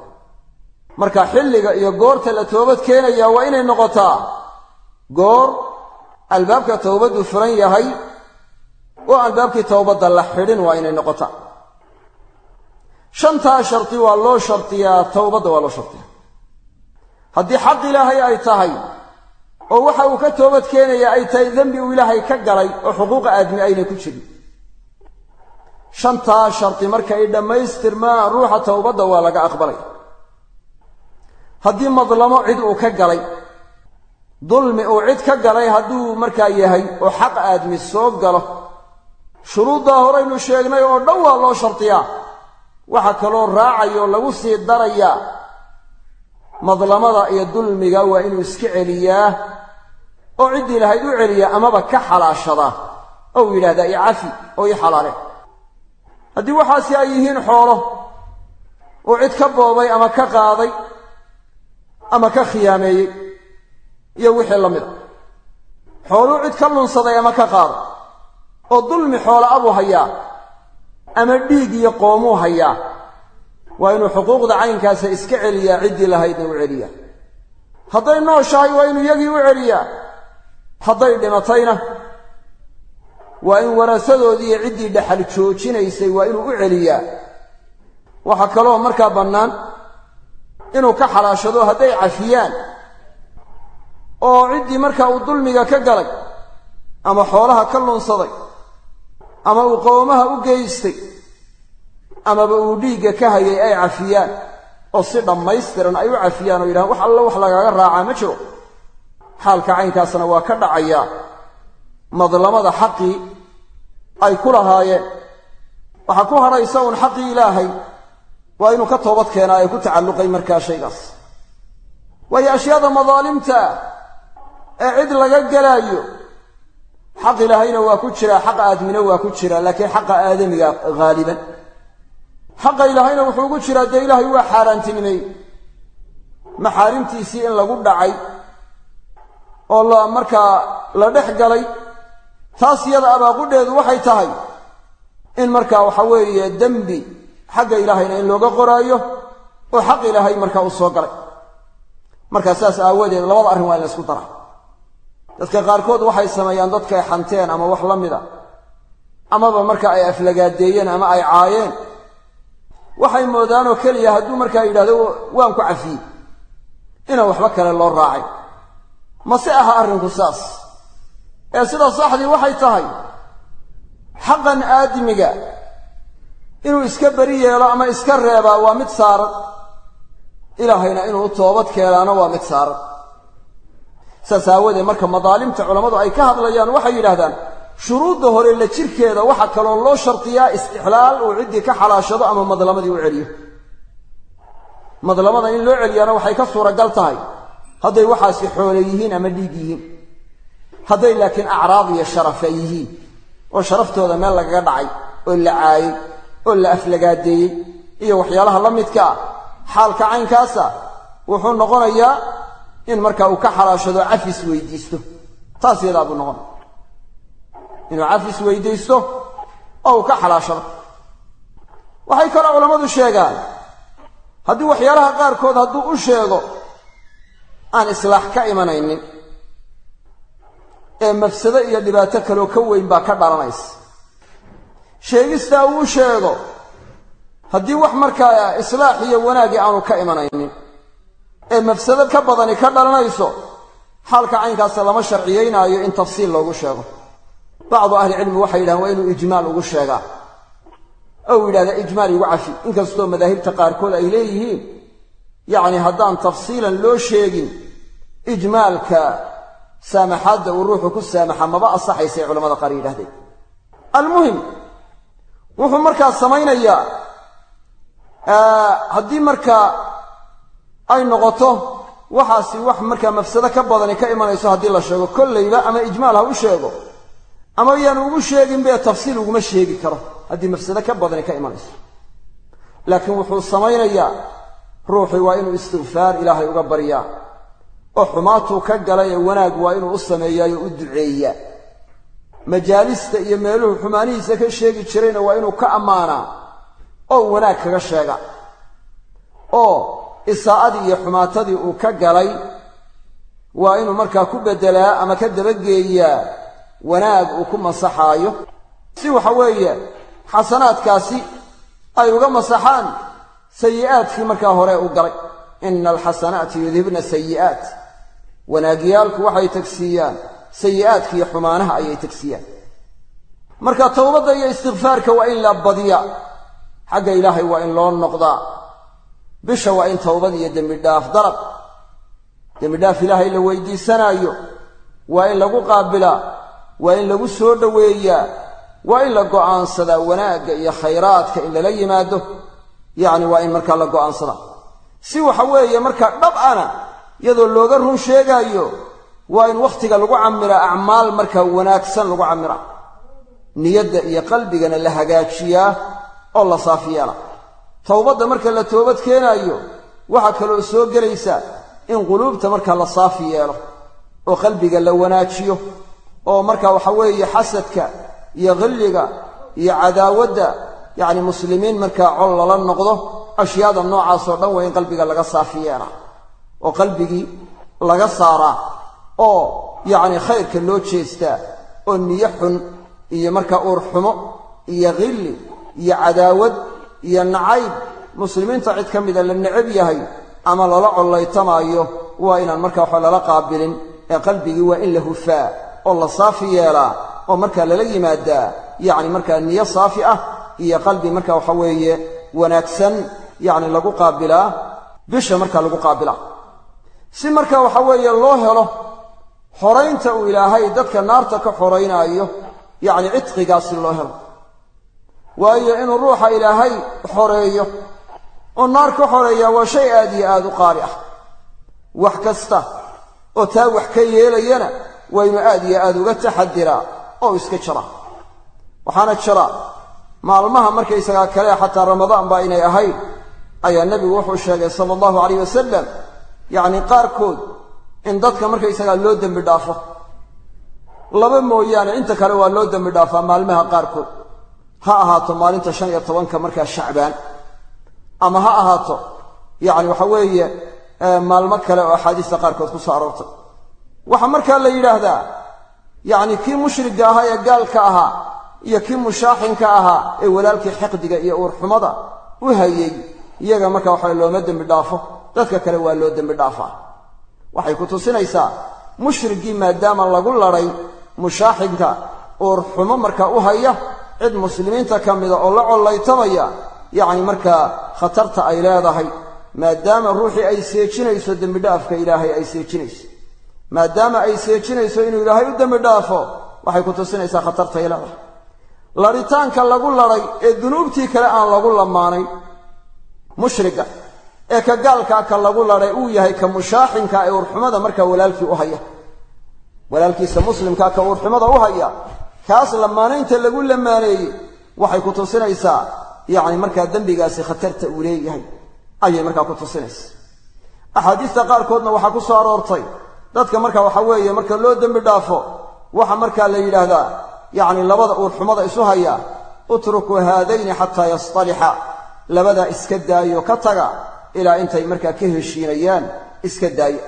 marka xilliga iyo goorta la toobad keenaya waa inay noqotaa goor albaabka towbaddu furan yahay oo albaabkii towbadda la xidhin waa inay noqotaa. Shantaa shardi waa loo shardiyaa towbadda waa loo shardiyaa haddii xaq ilaahay ay tahay oo waxa uu ka toobad keenaya ay tahay dembi uu ilaahay ka galay oo xuquuqa aadmi aynay ku jirin shantaa shardi marka ay dhammaystirmaan ruuxa towbadda waa laga aqbalaya haddii madlamo cid uu ka galay dulmi uu cid ka galay hadduu markaa yahay oo xaq aadmi soo galo shuruuddaa horaynu sheegnay oo dhan waa loo shardiyaa waxa kaloo raacayoo lagu sii darayaa madlamada iyo dulmiga waa inuu iska celiyaa oo ciddii lahayd u celiyaa amaba ka xalaashadaa oo uu yidhahdaa i cafi oo ii xalaale. Haddii waxaasi ay yihiin xoolo uu cid ka boobay ama ka qaaday ama ka khiyaameeyey iyo wixii la mid a. Xooluu cid ka lunsaday ama ka qaaday oo dulmi xoola abuu hayaa ama dhiig iyo qoomuu hayaa waa inuu xuquuqda caynkaasa iska celiyaa ciddii lahaydna u celiyaa. Hadday nooshahay waa inuu iyagii u celiyaa. Hadday dhimatayna waa in warasadoodii iyo ciddii dhaxal joojinaysay waa inuu u celiyaa. Waxaa kaloo markaa bannaan inuu ka xalaashado hadday cafiyaan oo ciddii markaa uu dulmiga ka galay ama xoolaha ka lunsaday ama uu qowmaha u geystay amaba uu dhiigga ka hayay ay cafiyaan oo si dhammaystiran ay u cafiyaan oo yidhahaan wax alla wax lagaaga raacaa ma jiro. Xaalka caynkaasna waa ka dhacayaa madlamada xaqii ay ku lahaayeen. Waxaa ku hadhaysa uun xaqii ilaahay waa inuu ka toobad keenaa ay ku tacalluqay markaa shaygaas. Waayo ashyaada madaalimta ee cid laga gelaayo xaq ilaahayna waa ku jiraa xaq aadmina waa ku jiraa laakiin xaqa aadamiga haaliban xaqa ilaahayna wuxuu ugu jiraa dee ilaahay waa xaaraantinimey maxaarimtiisii in lagu dhacay oo la markaa la dhex galay taas iyada abaaqudheedu waxay tahay in markaa waxa weeye dembi xagga ilaahayna in looga qoraayo oo xaq ilaahay markaa u soo galay. Markaa saas aawadeed labada arrin waa in la isku dara. Dadka qaarkood waxay sameeyaan dadkay xanteen ama wax la mida amaba marka ay aflagaadeeyeen ama ay caayeen. Waxay moodaanoo keliya hadduu markaa yidhahdo waan ku cafiyey inaan waxba kale loo raacay mase aha arrinku saas? Ee sida saxdii waxay tahay xaqan aadmiga inuu iska beri yeelo ama iska reebaa waa mid saaran ilaahayna inuu toobad keenaana waa mid saaran saas aawadeed marka madaalimta culammadu ay ka hadlayaan waxay yidhahdaan shuruudda hore la jirkeeda waxaa kaloo loo shardiyaa istixlaal uu ciddii ka xalaashado ama madlamadii u celiyo. Madlamada in loo celiyaana waxay ka suuragal tahay. Hadday waxaasi xoole yihiin ama dhiig yihiin. Hadday laakiin acraad iyo sharafa yihiin. Oo sharaftooda meel lagaga dhacay oo la caayey oo la aflagaadeeyey iyo waxyaalaha la midka ah. Xaalka caynkaasa wuxuu noqonayaa in markaa uu ka xalaashado cafis weydiisto. Taas yadaa buu noqonaya inuu cafis weydiisto oo uu ka xalaashado. Waxay kaloo culammadu sheegaan haddii waxyaalaha qaarkood hadduu u sheego aan islaax ka imanaynin ee mafsado iyo dhibaato kaloo ka weyn baa ka dhalanaysa sheegistaa uu sheego haddii wax markaa islaax iyo wanaaggii aanu ka imanaynin ee mafsado ka badani ka dhalanayso xaalka caynkaasa lama sharciyaynaayo in tafsiil loogu sheego. Bacdu ahlicilmi waxay yidhahaan waa inuu ijmaal ugu sheegaa. Ou yidhahdaa ijmaal igu cafi. Inkastoo madaahibta qaarkood ay leeyihiin yacni haddaan tafsiilan loo sheegin ijmaalka saamaxaadda uu ruuxu ku saamaxa maba asaxaysay culamada qaar yidhahdeen almuhim wuxuu markaa samaynayaa haddii markaa ay noqoto waxaasi wax markaa mafsado ka badani ka imanayso haddii la sheego. Kollayba ama ijmaal ha u sheego ama yaanu ugu sheegin bee tafsiil uguma sheegi karo haddii mafsado ka badani ka imanayso. Laakiin wuxuu samaynayaa ruuxii waa inuu istikfaar ilaahay uga baryaa oo xumaatuu ka galay ee wanaag waa inuu u sameeyaayo u duceeyaa majaalista iyo meeluhu xumaanihiisa ka sheegi jirayna waa inuu ka ammaanaa oo wanaag kaga sheega. Oo isaa'adii iyo xumaatadii uu ka galay waa inuu markaa ku beddelaa ama ka dabageeyaa wanaag uu ku masaxaayo. Si waxa weeye xasanaadkaasi ay uga masaxaan sayi'aadkii markaa hore u galay. Ina alxasanaati yudhibna sayi'aat. Wanaagyaalku waxay tagsiiyaan sayi'aadka iyo xumaanaha ayay tagsiiyaan. Marka towbadda iyo istikfaarka waa in la badiyaa. Xagga ilaahay waa in loo noqdaa. Bisha waa in towbad iyo dembidhaaf darab. Dembidhaaf ilaahay la weydiisanaayo. Waa in lagu qaabilaa. Waa in lagu soo dhoweeyaa waa in la go'aansadaa wanaagga iyo khayraadka in lala yimaado. Yacni waa in markaa la go'aansadaa. Si waxa weeye markaa dhab ana iyadoo looga run sheegaayo waa in wakhtiga lagu camiraa acmaal markaa wanaagsan lagu camiraa niyadda iyo qalbigana la hagaajiyaa oo la saafiyeela towbadda marka la toobad keenaayo waxaa kaloo soo gelaysa in quluubta markaa la saafi yeelo oo qalbiga la wanaajiyo oo marka waxa weeye xasadka iyo khilliga iyo cadaawadda yacni muslimiin markaa col lala noqdo ashyaada noocaasoo dhan waa in qalbiga laga saafi yeelaa oo qalbigii laga saaraa oo yacni khayrka loo jeestaa oo niyo xun iyo markaa uur xumo iyo khilli iyo cadaawad iyo nacayb muslimiinta cid ka mida la necab yahay ama lala collaytamaayo waa inaan markaa waxa lala qaabilin ee qalbigii waa in la hufaa oo la saafi yeelaa oo markaa lala yimaadaa yacni markaa niyo saafi ah iyo qalbi marka waxa weeye wanaagsan yacni lagu qaabilaa bisha markaa lagu qaabilaa. Si marka waxa weeye loo helo xoraynta uu ilaahay dadka naarta ka xoraynaayo yacni cidqigaasi loo helo. Waayo inuu ruuxa ilaahay xoreeyo oo naar ka xoreeyaa waa shay aad iyo aad u qaali ah. Wax kasta oo taa wax ka yeelayana waa inuu aad iyo aad uga taxadiraa oo iska jira. Waxaana jira maalmaha markaysagaa kale xataa ramadaan baa inay ahayd ayaa nebigu wuxuu sheegay sala allahu calayh wasalam yacni qaarkood in dadka markaysagaa loo dembi dhaafo. Laba mooyaane inta kale waa loo dembi dhaafaa maalmaha qaarkood. Ha ahaato maalinta shan iyo tobanka markaa shacbaan. Ama ha ahaato yacni waxa weeye maalmo kale oo axaadiista qaarkood ku soo aroortay waxaa markaa la yidhaahdaa yacni kii mushriga ahaa ee gaalka ahaa iyo kii mushaaxinka ahaa ee walaalkii xiqdiga iyo uurxumada u hayey iyaga marka waxa looma dembi dhaafo. Dadka kale waa loo dembi dhaafaa waxay ku tusinaysaa mushrigii maadaama lagu ladhay mushaaxinka uurxumo markaa u haya cid muslimiinta ka mida oo la collaytamaya yacni markaa khatarta ay leedahay maadaama ruuxii ay seejinayso dembidhaafka ilaahay ay seejinayso. Maadaama ay seejinayso inuu ilaahay u dembi dhaafo waxay ku tusinaysaa khatartay leedahay. Ladhitaanka lagu ladhay ee dunuubtii kale aan lagu lamaanayn mushriga ee ka gaalkaa ka lagu ladhay uu yahay ka mushaaxinka ee uurxumada markaa walaalkii u haya. Walaalkiisa muslimkaa ka uurxumada u haya kaas lamaanaynta lagu lamaaneeyey waxay ku tusinaysaa yacni markaa dembigaasi khatarta uu leeyahay. Ayay markaa ku tusinaysaa. Axaadiista qaarkoodna waxaa ku soo aroortay dadka marka waxa weeye marka loo dembi dhaafo waxa markaa la yidhaahdaa yacni labada uurxumada isu haya utrukuu haadayni xataa yastalixa labadaa iska daayo ka taga ilaa intay markaa ka heshiinayaan iska daaya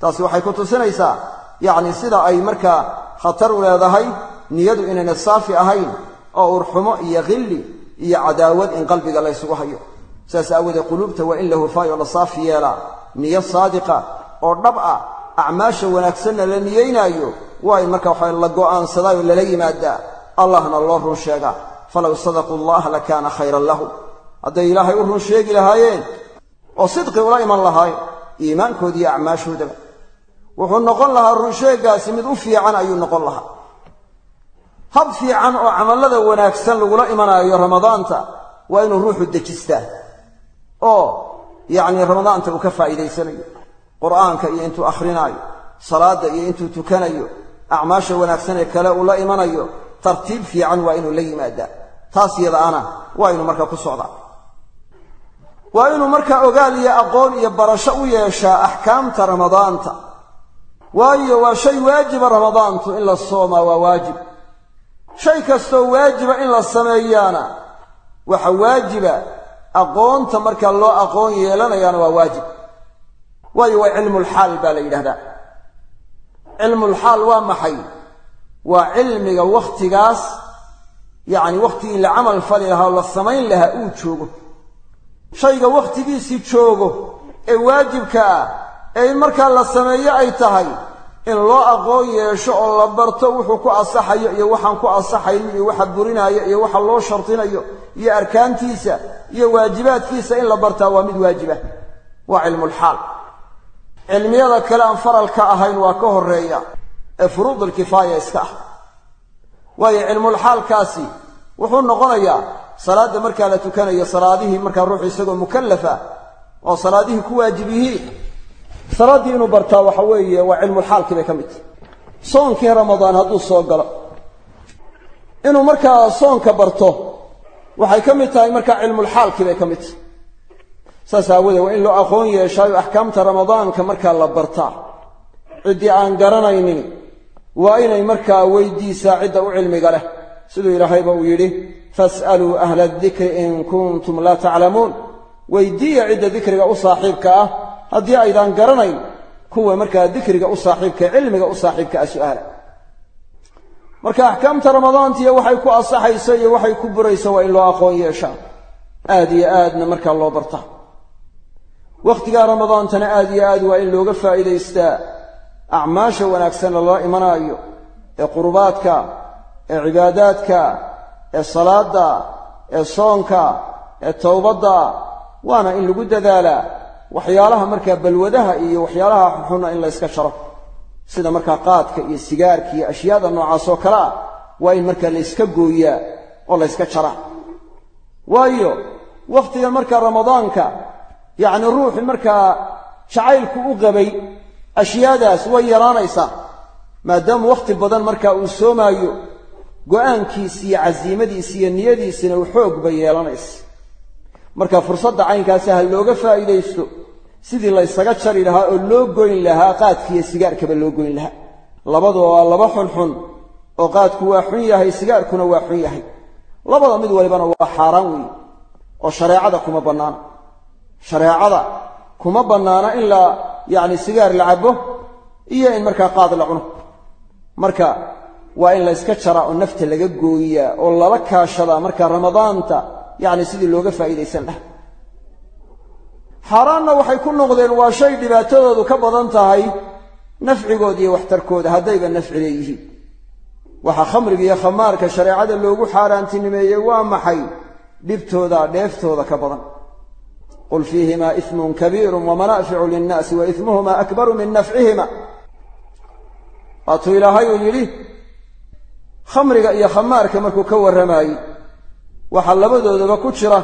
taasi waxay ku tusinaysaa yacni sida ay markaa khatar u leedahay niyadu inayna saafi ahayn oo urxumo iyo khilli iyo cadaawad in qalbiga la ysugu hayo. Sidaas aawoodee quluubta waa in la hufaayo la saafi yeelaa. Niyo saadiqa oo dhab ah acmaasha wanaagsanna la niyeynaayo waa in marka waxa la go'aansadaa oo lala yimaadaa. Allahna loo run sheegaa. Falow sadaquu allaha lakaana khayran lahu. Hadday ilaahay u run sheegi lahaayeen oo sidqi ula iman lahaayeen iimaankoodi iyo acmaashoodaba wuxuu noqon lahaa runsheeggaasi mid u fiican ayuu noqon lahaa. Hab fiican oo camallada wanaagsan lagula imanaayo ramadaanta waa inuu ruuxu dejistaa oo yacni ramadaanta uu ka faa'iidaysanayo. Qur'aanka iyo intuu akhrinaayo salaadda iyo intuu tukanayo acmaasha wanaagsan ee kale uu la imanayo tartiib fiican waa inuu la yimaadaa. Taas yadaana waa inuu markaa ku socdaa waa inuu markaa ogaal iyo aqoon iyo barasho u yeeshaa axkaamta ramadaanta. Waayo waa shay waajiba ramadaantu in la soomaa waa waajib. Shay kastoo waajiba in la sameeyaana waxa waajiba aqoonta markaa loo aqoon yeelanayaana waa waajib. Waayo waa cilmulxaal baa la yidhahdaa. Cilmulxaal waa maxay? Waa cilmiga wakhtigaas yacni wakhtigii la camal fali lahaa oo la samayn lahaa uu joogo shayga wakhtigiisii joogo ee waajibka ah ee in markaa la sameeyo ay tahay in loo aqoon yeesho oo la barto wuxuu ku asaxayo iyo waxaan ku asaxayn iyo waxa burinaayo iyo waxa loo shardinayo iyo arkaantiisa iyo waajibaadkiisa in la bartaa waa mid waajiba. Waa cilmulxaal cilmiyada kale aan faralka ahayn waa ka horreeya ee furuudulkifaaya iska ah. Waayo cilmulxaalkaasi wuxuu noqonayaa salaadda markaa la tukanayo salaadihii markaa ruuxu isagoo mukallafa oo salaadihii ku waajib yihiin salaaddii inuu bartaa waxa weeye waa cilmulxaalkii bay ka mid tahy soonkii ramadaan hadduu soo galo inuu markaa soonka barto waxay ka mid tahay markaa cilmulxaalkii bay ka mid tahay. Saas aawoodee waa in loo aqoon yeeshaayo axkaamta ramadaanka markaa la bartaa. Ciddii aan garanaynin waa inay markaa weydiisaa cidda u cilmiga leh siduu ilaahayba uu yidhi fas'aluu ahla adikri in kuntum laa taclamuun weydiiya cidda dikriga u saaxiibka ah haddii aydaan garanayn kuwa markaa dikriga u saaxiibka cilmiga u saaxiibka ah su'aala. Marka axkaamta ramadaantiiyo waxay ku asaxayso iyo waxay ku burayso waa in loo aqoon yeeshaa aad iyo aadna markaa loo bartaa wakhtigaa ramadaantana aad iyo aad waa in looga faa'iidaystaa acmaasha wanaagsan lala imanaayo ee qurbaadka ee cibaadaadka ee salaadda ee soonka ee towbadda waana in lagu dadaalaa waxyaalaha markaa balwadaha iyo waxyaalaha xunxunna in layska jaro sida markaa qaadka iyo sigaarka iyo ashyaada noocaas oo kale ah waa in markaa layska gooyaa oo layska jaraa waayo wakhtigan markaa ramadaanka yacni ruuxi markaa jacaylku u qabay ashyaadaas way yaraanaysaa maadaama wakhti badan markaa uu soomaayo go'aankiisi iyo casiimadiisi iyo niyadiisina uu xoog bay yeelanaysa. Marka fursadda caynkaasi ha looga faa'iidaysto sidii laysaga jari lahaa oo loo goyn lahaa qaadkiiyo sigaarkaba loo goyn lahaa. Labaduba waa laba xunxun oo qaadku waa xun yahay sigaarkuna waa xun yahay. Labada mid walibana waa xaaraan weeye oo shareecada kuma bannaana. Shareecada kuma bannaana in la yacni sigaar la cabbo iyo in markaa qaad la cuno. Marka waa in layska jaraa oo nafta laga gooyaa oo lala kaashadaa marka ramadaanta yacni sidii looga faa'iidaysan lahaa. Xaaraanna waxay ku noqdeen waa shay dhibaatadoodu ka badan tahay nafcigooda iyo waxtarkooda haddayba nafci leeyihiin. Waxaa khamriga iyo khamaarka shareecada loogu xaaraantinimeeyey waa maxay? Dhibtooda dheeftooda ka badan. Qul fiihimaa ismun kabiiru wamanaaficu linnaasi wa ismuhuma akbaru min nafcihima. Waatuu ilaahay uu yidhi khamriga iyo khamaarka markuu ka warramaayey. Waxaa labadoodaba ku jira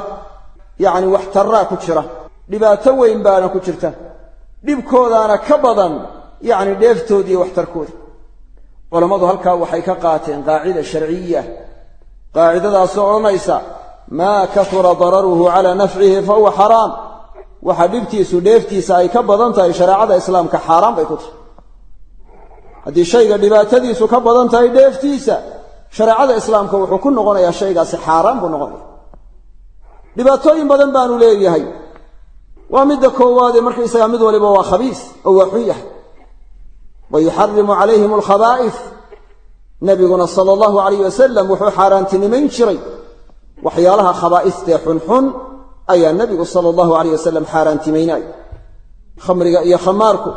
yacni waxtarraa ku jira. Dhibaato weyn baana ku jirta. Dhibkoodaana ka badan yacni dheeftooda iyo waxtarkooda culammadu halkaa waxay ka qaateen qaacida sharciya qaacidadaasoo odhanaysa maa kahura dararuhu calaa nafcihi fa huwa xaraam. Waxa dhibtiisu dheeftiisa ay ka badan tahay shareecada islaamka xaaraan bay ku tahay. Haddii shayga dhibaatadiisu ka badan tahay dheeftiisa shareecada islaamka wuxuu ku noqonayaa shaygaasi xaaraan buu noqonaya. Dhibaatooyin badan baanu leeyahay. Waa midda koowaadee markaysagaa mid waliba waa khabiis oo waa xun yahay. Wa yuxarimu calayhim alkhabaa'if nebiguna sala allahu alayh wasalam wuxuu xaaraantinimayn jiray. Waxyaalaha khabaa'istee xunxun ayaa nebigu sala allahu alayh wasalam xaaraantimaynay khamriga iyo khamaarku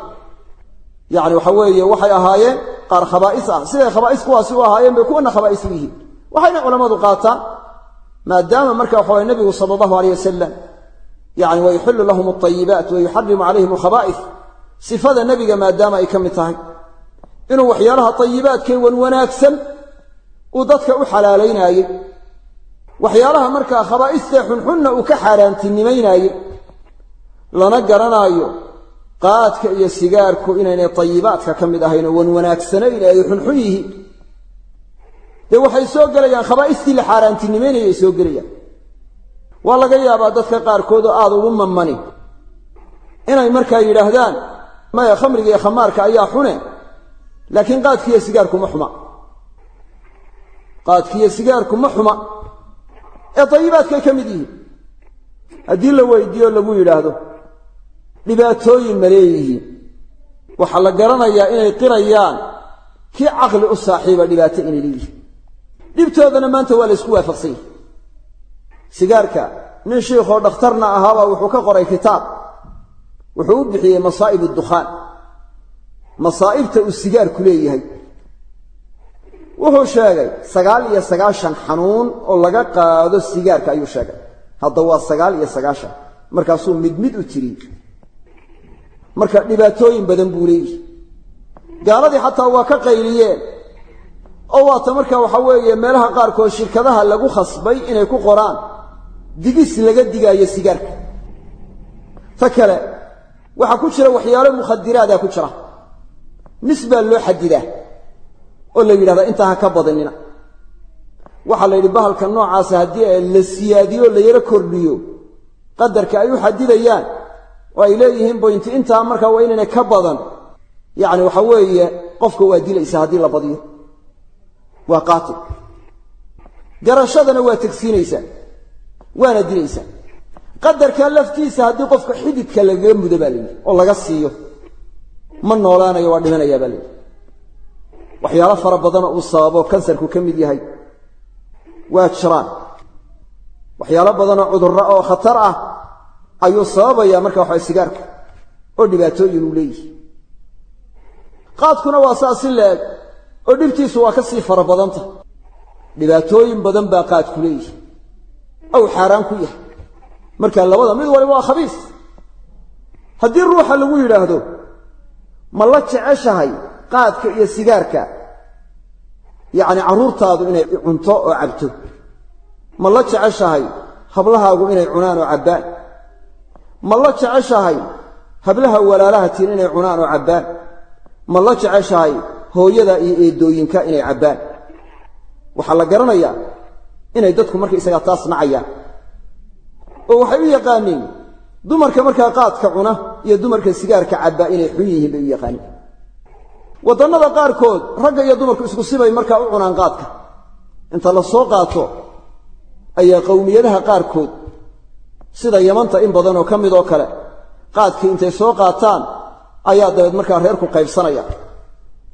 yacni waxa weeye waxay ahaayeen qaar khabaa'is ah. Siday khabaa'is kuwaasi u ahaayeen bay kuwana khabaa'is u yihiin. Waxayna culammadu qaataan maadaama marka waxa waye nebigu sala allahu alayh wasalam yani wa yuxillu lahum alayibaat wa yuxarimu calayhim alkhabaa'is sifada nebiga maadaama ay ka mid tahay. Inuu waxyaalaha tayibaadkee wan wanaagsan uu dadka u xalaalaynaayey. Waxyaalaha markaa khabaa'istee xunxunna uu ka xaaraantinimaynaayey. Lana garanaayo qaadka iyo sigaarku inaynay tayibaadka ka mid ahayn oo wan wanaagsanayn ee ay xunxun yihiin. Dee waxay soo gelayaan khabaa'istii la xaaraantinimaynaya ay soo gelayaan. Waa laga yaabaa dadka qaarkood oo aada ugu mamani inay markaa yidhaahdaan maya khamriga iyo khamaarka ayaa xune laakiin qaadkiiyo sigaarku ma xuma. Qaadkiiyo sigaarku ma xuma ee tayibaadkay ka mid yihiin. Haddii la weydiiyo lagu yidhaahdo dhibaatooyin ma leeyihiin. Waxaa la garanayaa inay qirayaan kii caqli u saaxiiba dhibaato inay leeyihiin. Dhibtoodana maanta waa la ysku waafaqsan yahi sigaarka nin shiikhoo dhakhtarna ahaabaa wuxuu ka qoray kitaab. Wuxuu u bixiyey masaa'ib addukhaan masaa'ibta uu sigaarku leeyahay. Wuxuu sheegay sagaal iyo sagaashan xanuun oo laga qaado sigaarka ayuu sheegay. Hadda waa sagaal iyo sagaashan. Markaasuu mid mid u tiriyey marka dhibaatooyin badan buu leeyihi gaaladii xataa waa ka qayliyeen. Oo waata marka waxa weeye meelaha qaarkood shirkadaha lagu khasbay inay ku qoraan. Digis laga digaayo sigaarka. Ta kale waxaa ku jira waxyaalo mukhadiraada ku jira. Nis baa loo xadidaa oo la yidhahdaa intaa ha ka badinina waxaa la yidhi bahalka noocaasa haddii la siyaadiyo la yaro kordhiyo qadarka ay u xadidayaan oo ay leeyihiin boynti intaa markaa waa inaynay ka badan yacni waxa weeye qofka waa dilaysa haddii la badiyo. Waa qaatil garashadana waa tegsiinaysaa waana dilaysaa qadarka laftiisa haddii qofka xididka lagaga mudo baa layidhi oo laga siiyo. Ma noolaanayo waa dhimanayaa baa layidhi waxyaalo fara badanoo uu sababo kansarku ka mid yahay. Waa jiraan. Waxyaalo badanoo cudurra oo khatar ah ayuu sababayaa marka waxaa sigaarka oo dhibaatooyin uu leeyihi qaadkuna waa saas si la-eg oo dhibtiisu waa ka sii fara badanta. Dhibaatooyin badan baa qaadku leeyihi ow xaaraan ku yahay. Marka labada mid waliba waa khabiis. Haddii ruuxa lagu yidhaahdo ma la jeceshahay qaadka iyo sigaarka yacni carruurtaadu inay cunto oo cabto. Ma la jeceshahay hablahaagu inay cunaan oo cabbaan ma la jeceshahay hablaha walaalaha tiin inay cunaan oo cabbaan? Ma la jeceshahay hooyada iyo eedooyinka inay cabbaan? Waxaa la garanayaa inay dadku markaysagaa taas nacayaan. Oo waxay u yaqaaniin dumarka markaa qaadka cuna iyo dumarka sigaarka cabbaa inay xun yihiin bay u yaqaaniin. Waddannada qaarkood ragga iyo dumarku isku sibay markaa u cunaan qaadka. Inta la soo qaato ayaa qowmiyadaha qaarkood sida yamanta in badan oo ka mid oo kale. Qaadkii intay soo qaataan ayaa dabeed markaa reerku qaybsanaya.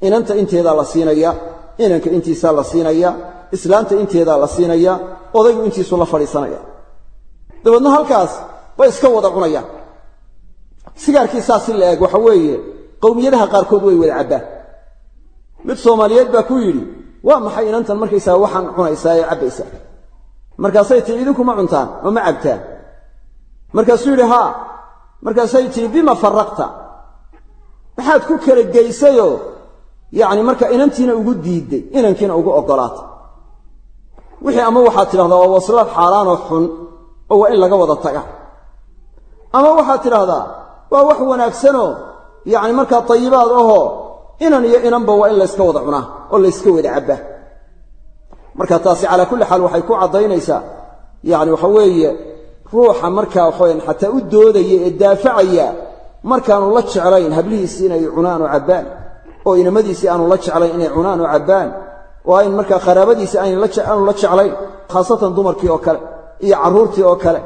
Inanta inteedaa la siinaya inanka intiisaa la siinaya islaanta inteedaa la siinaya odaygu intiisuu la fadhiisanaya. Dabeedna halkaas bay iska wada cunayaan. Sigaarkii saas si la eeg waxa weeye qowmiyadaha qaarkood way wada cabbaan. Mid soomaaliyeed baa ku yidhi waa maxay inantan markaysaa waxaan cunaysaa ee cabbaysaa? Markaasay tihi idinkuma cuntaan oo ma cabtaan markaasuu yidhi haa markaasay tihi bima faraqta? Maxaad ku kala geysayoo yacni marka inantiina ugu diidday inankiina ugu oggolaatay. Wixii ama waxaad tidhahdaa waa waslaad xaaraanoo xun oo waa in laga wada taga ama waxaad tidhahdaa waa wax wanaagsanoo yacni markaa tayibaad ahoo inan iyo inanba waa in layska wada cunaa oo layska wada cabbaa. Marka taasi calaa kulli xaal waxay ku caddaynaysaa yacni waxa weeye ruuxa markaa waxaweyan xataa u doodaya ee daafacaya markaanu la jeclayn hablihiisii inay cunaan oo cabbaan oo inamadiisii aanu la jeclayn inay cunaan oo cabbaan oo ayn markaa qaraabadiisii aanu la jeclayn khaasatan dumarkii oo kale iyo carruurtii oo kale.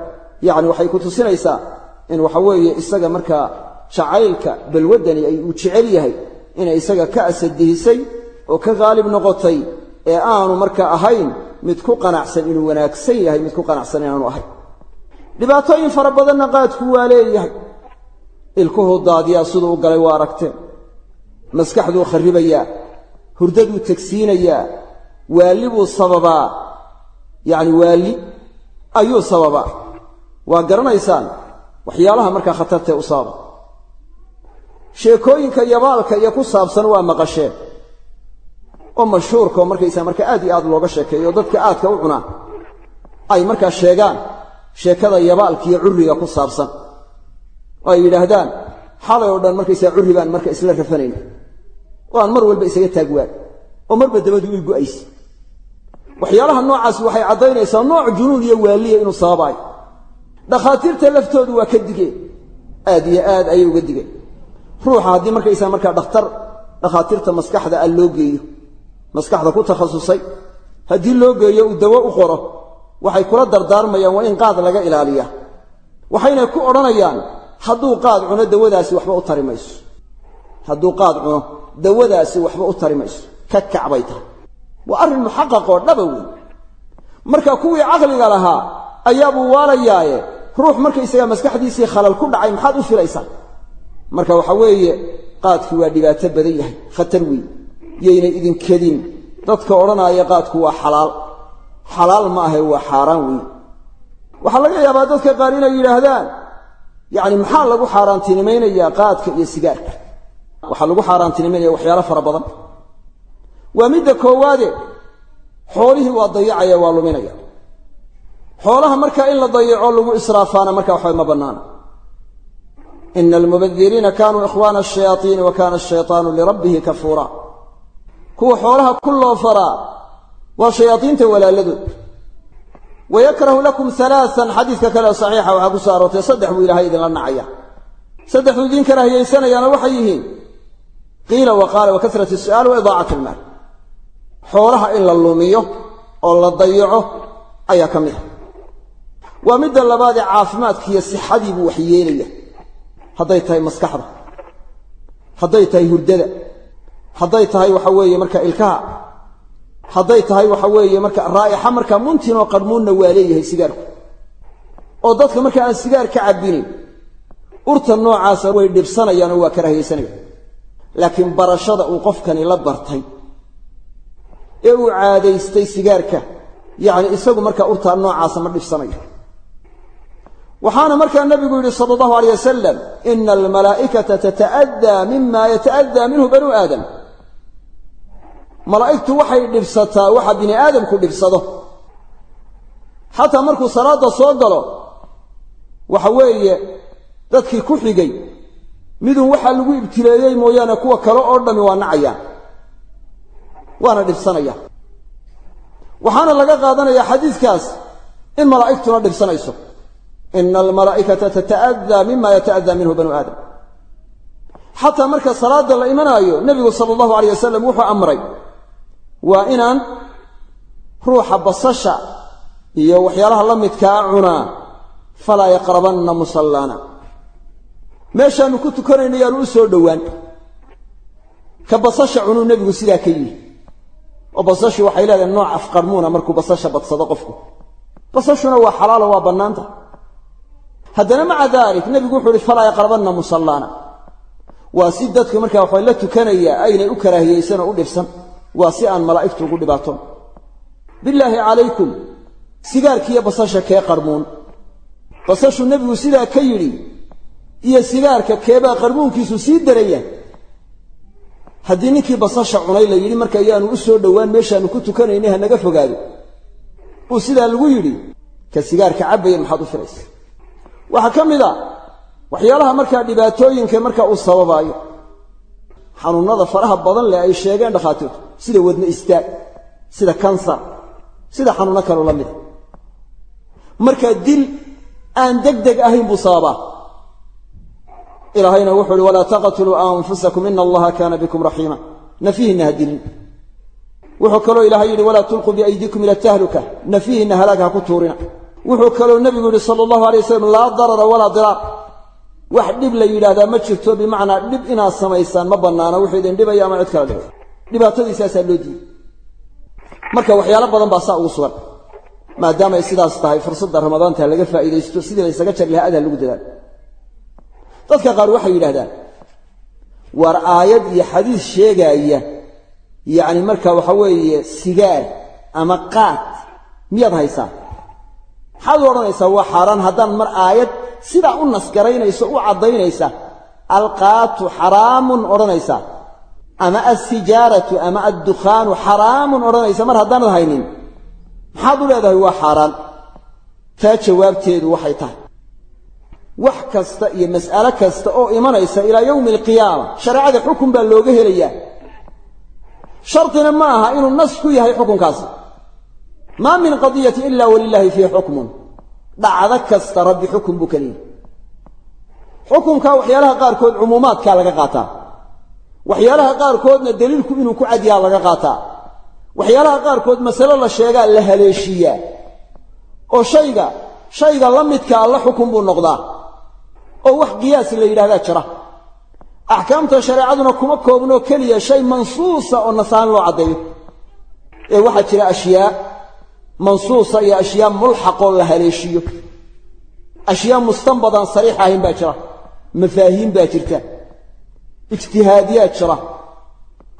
Yacni waxay ku tusinaysaa in waxa weeye isaga markaa jacaylka balwaddani ay uu jecel yahay inay isaga ka asadihisay oo ka qaalib noqotay ee aanu markaa ahayn mid ku qanacsan inuu wanaagsan yahay mid ku qanacsan inaanu ahayn dhibaatooyin fara badanna qaadku waa leeyahay. Ilkuhuu daadiyaa siduu u galay waa aragteen maskaxduu kharribayaa hurdaduu tegsiinayaa waalli buu sababaa. Yacni waalli ayuu sababaa. Waa garanaysaan waxyaalaha markaa khatartee u sababa sheekooyinka yabaalka iyo ku saabsan waa maqasheen oo mashhuurka oo markaysaa marka aad iyo aad looga sheekeeyo oo dadka aadka u cunaa ay markaa sheegaan sheekada yabaalka iyo curriga ku saabsan. Oo ay yidhaahdaan xalay oo dhan markaysaa curri baan marka isla rafanayna oo aan mar walba isaga taag waan oo marba dabadu ii go'aysa waxyaalaha noocaasi waxay caddaynaysaa nooc junuun iyo waaliya inuu sababaayo dhakhaatiirta laftoodu waa ka digeen. Aad iyo aad ayay uga digeen. Ruuxa haddii markaysaa markaa dhakhtar dhakhaatiirta maskaxda ah loo geeyo maskaxda ku takhasusay haddii loo geeyo uu dawo u qoro waxay kula dardaarmayaan waa in qaad laga ilaaliyaa. Waxayna ku odhanayaan hadduu qaad cuno dawadaasi waxba u tari mayso. Hadduu qaad cuno dawadaasi waxba u tari mayso. Ka kac bay tahay. Waa arrin muxaqaqoo dhaba weyn. Marka kuwii caqliga lahaa ayaabuu waalayaaye ruux markaysagaa maskaxdiisii khalal ku dhacay maxaad u filaysaa? Marka waxa weeye qaadkii waa dhibaato badan yahay khatar weyn. Yaynay idinkedin dadka odhanaaya qaadku waa xalaal xalaal ma ahe waa xaaraan weyn. Waxaa laga yaabaa dadka qaar inay yidhaahdaan yacni maxaa lagu xaaraantinimaynayaa qaadka iyo sigaarka? Waxaa lagu xaaraantinimaynaya waxyaalo fara badan. Waa midda koowaade xoolihii waa dayacaya waa luminaya. Xoolaha markaa in la dayaco lagu israafaana markaa waxba ma bannaana. Ina almubadiriina kaanuu ikhwaana ashayaaiini wa kaana ashayطaanu lirabbihi kafuura kuwa xoolaha ku loo faraa waa shayaadiinta walaaladood wayakrahu lakum alaaan xadiidka kale saxiixa waxaa ku soo aroortay saddex buu ilaahay idinla nacaya. Saddexduu idiin karahiyaysanayaana waxay yihiin qiila wa qaala wa kasrat su'aal wa idaacat ilmaal xoolaha in la lumiyo oo la dayaco ayaa ka mid a waa midda labaadee caafimaadkiiyo sixadii buu waxyeelaya. Hadday tahay maskaxda hadday tahay hurdada hadday tahay waxa weeye marka ilkaha hadday tahay waxa weeye marka raa'ixa markaa muntin oo qarmuunna waa leeyahay sigaarku. oo dadka marka aan sigaar ka cabbinin urta noocaasa way dhibsanayaan oo waa karaahiyaysanayaan laakiin barashada uu qofkani la bartay ee uu caadaystay sigaarka yacni isagu markaa urtaa noocaasa ma dhibsanayo. waxaana markaa nabigu yidhi sala allahu alayh wasalam ina almalaa'ikata tata'addaa mima yata'addaa minhu banuu aadam malaa'igtu waxay dhibsataa waxa bini aadamku dhibsado. Xataa markuu salaadda soo galo waxa weeye dadkii ku xigay midun waxaa lagu ibtileeyey mooyaane kuwa kale oo dhammi waa nacayaan. Waana dhibsanaya. Waxaana laga qaadanayaa xadiidkaas in malaa'igtuna dhibsanayso. Ina almalaa'ikata tata'addaa mima yata'addaa minhu banuu aadam. Xataa marka salaadda la imanaayo nebigu sala allahu alayh wasalam wuxuu amray waa inaan ruuxa basasha iyo waxyaalaha la midkaa cunaa falaa yaqrabanna musallaana meeshaannu ku tukanayna yaanu u soo dhowaan. Ka basasha cunuu nebigu sidaa ka yihi oo basashu waxay leedahay nooc afqarmuuna markuu basasha badsado qofku. Basashuna waa xalaalo waa bannaanta. Haddana maca daalik nebigu wuxuu uhi falaa yaqrabanna musallaana waa si dadku markaa waxaa la tukanaya aynay u karaahiyeysan oo u dhibsan waa si aan malaa'igtu ugu dhibaatoon bilaahi calaykum sigaarkiiyo basasha kee qarmuun. Basashuu nebigu sidaa ka yidhi iyo sigaarka keebaa qarmuunkiisu sii daraya. Haddii ninkii basasha cunay la yidhi marka ayaanu u soo dhowaan meeshaannu ku tukanaynay ha naga fogaado. Uu sidaa lagu yidhi ka sigaarka cabbaya maxaad u filaysa waxaa ka mid a waxyaalaha markaa dhibaatooyinka marka uu sababaayo. Xanuunnada faraha badan leh ay sheegeen dhakhaatiirtu sida wadne istaag sida kansar sida xanuunno kaloo la mida markaa dil aan deg deg ahayn buu sababaa. Ilaahayna wuxuu uhi walaa taqtuluu anfusakum ina allaha kaana bikum raxiima nafyihinna ha dilin. Wuxuu kaloo ilaahay yidhi walaa tulquu biaydiikum ila tahluka. Nafyihinna halaag ha ku tuurina. Wuxuu kaloo nebigu yidhi sala allahu alay wasalam laa darara walaa diraar. Wax dhib la yidhaahdaa ma jirto bimacnaa dhib inaad samaysaan ma bannaana wuxuu idin dhibaya ama cid kala dhibay dhibaatadiisaasaa loo diiday. Marka waxyaalo badan baa saa ugu sugan maadaamay sidaas tahay fursadda ramadaanta laga faa'iidaysto sidii laysaga jari lahaa adha lagu dadaalo dadka qaar waxay yidhahdaan waar aayad iyo xadiis sheegaaya yacni marka waxa weeye sigaar ama qaad miyaad haysaa? Maxaad u odhanaysaa waa xaaraan haddaan mar aayad sidaa u nasgaraynayso u caddaynaysa alqaatu xaraamun odhanaysaa ama alsijaaratu ama addukhaanu xaraamun odhanaysa mar haddaanad haynin maxaad u leedahay waa xaaraan? Taa jawaabteedu waxay tahay wax kasta iyo mas'alo kasta oo imanaysa ilaa yowmi alqiyaama shareecada xukun baa looga helayaa. Shardina ma aha inuu nas ku yahay xukunkaasi. Maa min qadiyati ila walilaahi fiihi xukmun. Dhacdo kasta rabbi xukun buu ka leeyahy xukunkaa waxyaalaha qaarkood cumuumaadkaa laga qaataa waxyaalaha qaarkoodna daliilku inuu ku cadyaha laga qaataa. Waxyaalaha qaarkood masale la sheegaa la haleeshiiyaa. Oo shayga shayga la midka alla xukun buu noqdaa. Oo wax qiyaas la yidhahdaa jira. Axkaamta shareecaduna kuma koobnoo keliya shay mansuusa oo nasaan loo caddeeyo ee waxaa jira ashyaa mansuusa iyo ashyaa mulxaqoo la haleeshiiyo. Ashyaa mustanbadan sariix ahayn baa jira. Mafaahiim baa jirta ijtihaadiyaad jira.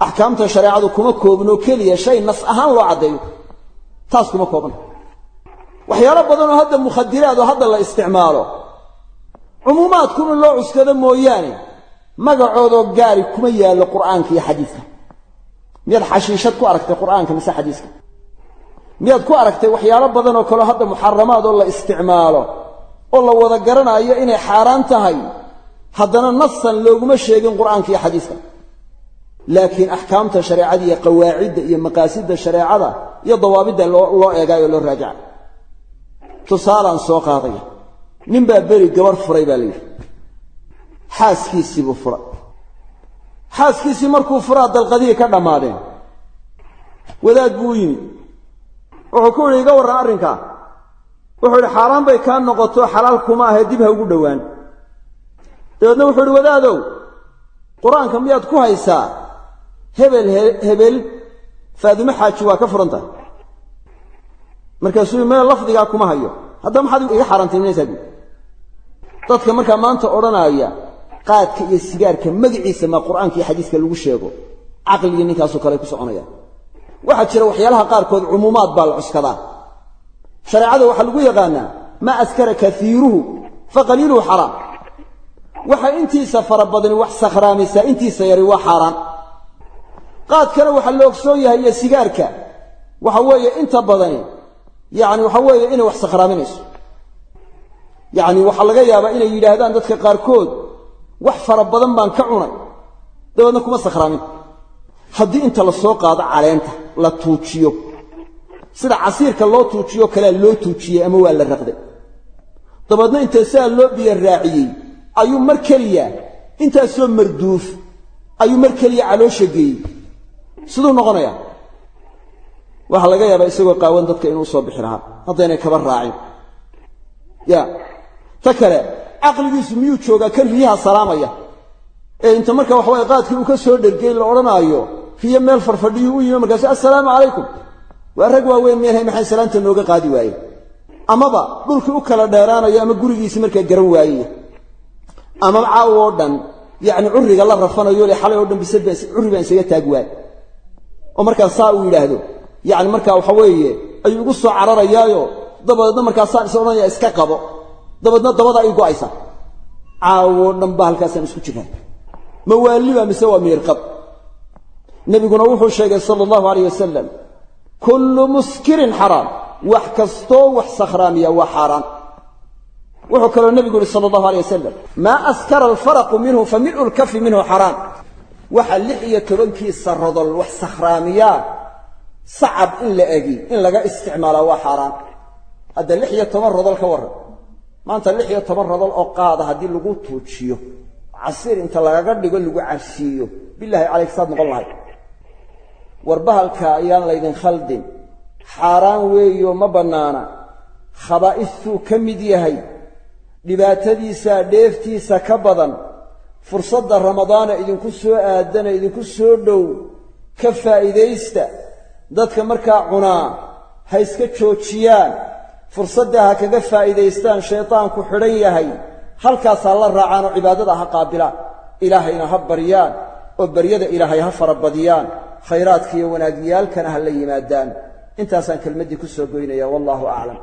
Axkaamta shareecadu kuma koobnoo keliya shay nas ahaan loo caddeeyo taas kuma koobna waxyaalo badanoo hadda mukhadiraad oo hadda la isticmaalo. Cumuumaadkuna loo cuskado mooyaane magacoodoo gaari kuma yaallo qur'aanka iyo xadiiska. Miyaad xashiishad ku aragtay qur'aanka mise xadiiska? Miyaad ku aragtay waxyaalo badan oo kaleo hadda muxaramaad oo la isticmaalo oo la wada garanaayo inay xaaraan tahay haddana nasan looguma sheegin qur'aanka iyo xadiiska. Laakiin axkaamta shareecada iyo qawaacidda iyo maqaasidda shareecada iyo dawaabidda loo eegaayo loo raajaca tusaalaan soo qaadaya. Nin baa beri gabarh furay baa la yidhi. Xaaskiisii buu furay. Xaaskiisii markuu furaa dalqadihii ka dhammaadeen. Wadaad buu u yimi. Wuxuu ku yidhi iga warran arrinkaa. Wuxuu yidhi xaaraan bay kaa noqoto xalaal kuma ahee dib ha ugu dhowaan dabeedna wuxuu yidhi wadaadow qur'aanka miyaad ku haysaa? Hebel hebel faadimo xaaji waa ka furan tahay. Markaasuu mee lafdigaa kuma hayo. Haddaba maxaad iga xaaraantinimaysaa buui dadka markaa maanta odhanaaya qaadka iyo sigaarka magaciisa maa qur'aanka iyo xadiiska lagu sheego. Caqligii ninkaasoo kale ku soconayaan waxaa jira waxyaalaha qaarkood cumuumaad baa la cuskadaa. Shareecada waxaa lagu yaqaanaa maa askara kaiiruhu fa qaliiluhu xaraam waxa intiisa fara badani wax sakhraamisaa intiisa yari waa xaaraan. Qaadkana waxaa la ogsoon yahay iyo sigaarka. Waxa weeye inta badani yacni waxa weeye inay wax sakhraaminayso yacni waxaa laga yaabaa inay yidhaahdaan dadka qaarkood wax fara badan baan ka cunay dabeedna kuma sakhraamin haddii inta la soo qaado caleenta la tuujiyo. Sida casiirka loo tuujiyo kalea loo tuujiyey ama waa la raqday. Dabeedna inta sidaa loo biyo raaciyey ayuu mar keliya intaasoo marduuf ayuu mar keliya caloosha geeyey siduu noqonayaa waxaa laga yaabaa isagoo qaawan dadka inuu soo bixi lahaa. Haddaynay kaba raacin. Ya ta kale caqligiisu miyuu joogaa? Kan riyaha salaamaya. Ee inta marka waxaweye qaadkii uu ka soo dhergey la odhanaayo riyo meel farfadhiyuu u yimi markaasu assalaamu calaykum. Waa rag waaweyn meelhay maxay salaanta nooga qaadi waaye amaba dhulkii u kala dheeraanayo ama gurigiisii markaa garan waayey ama caaw oo dhan yacni curriga la rafanayo le xalay oo dhan bisad baan curri baan isaga taag oo markaa saa uu yidhaahdo yacni markaa waxa weeye ayuu igu soo cararayaayo dabadeedna markaasaan is odhanaya iska qabo. Dabeedna dabada ay go'aysa. Caawoo dhan ba halkaasaan isku jirnaa ma waaliba mise waa miirqab nebiguna wuxuu sheegay sala allahu alayh wasalam kullu muskirin xaraam wax kastoo wax sakhraamiya waa xaaraan wuxuu kaloo nebigu yihi sala allahu alay wasalam maa askara alfaraqu minhu fa mil'u lkafi minhu xaraam waxa lix iyo tobankiisa rodol wax sakhraamiyaa sacab in la egi in laga isticmaalaa waa xaaraan hadda lix iyo toban rodol ka warran. Maanta lix iyo toban rodol oo qaada haddii lagu tuujiyo casiir inta lagaga dhigo lagu carsiiyo bilaahi calayk saad noqon lahay warbahalka ayaan laydin khaldin. Xaaraan weeyo ma bannaana. Khabaa'istuu ka mid yahay dhibaatadiisaa dheeftiisa ka badan fursadda ramadaana idinku soo aadana idinku soo dhow ka faa'iidaysta dadka markaa cunaa ha iska joojiyaan fursadda ha kaga faa'iidaystaan shaydaanku xidhan yahay halkaasaa la raacaan oo cibaadada ha qaabilaan ilaahayna ha baryaan oo baryada ilaahay ha farabadiyaan khayraadka iyo wanaagyaalkana ha la yimaadaan. Intaasaan kelmaddii ku soo goynaya wallahu aclam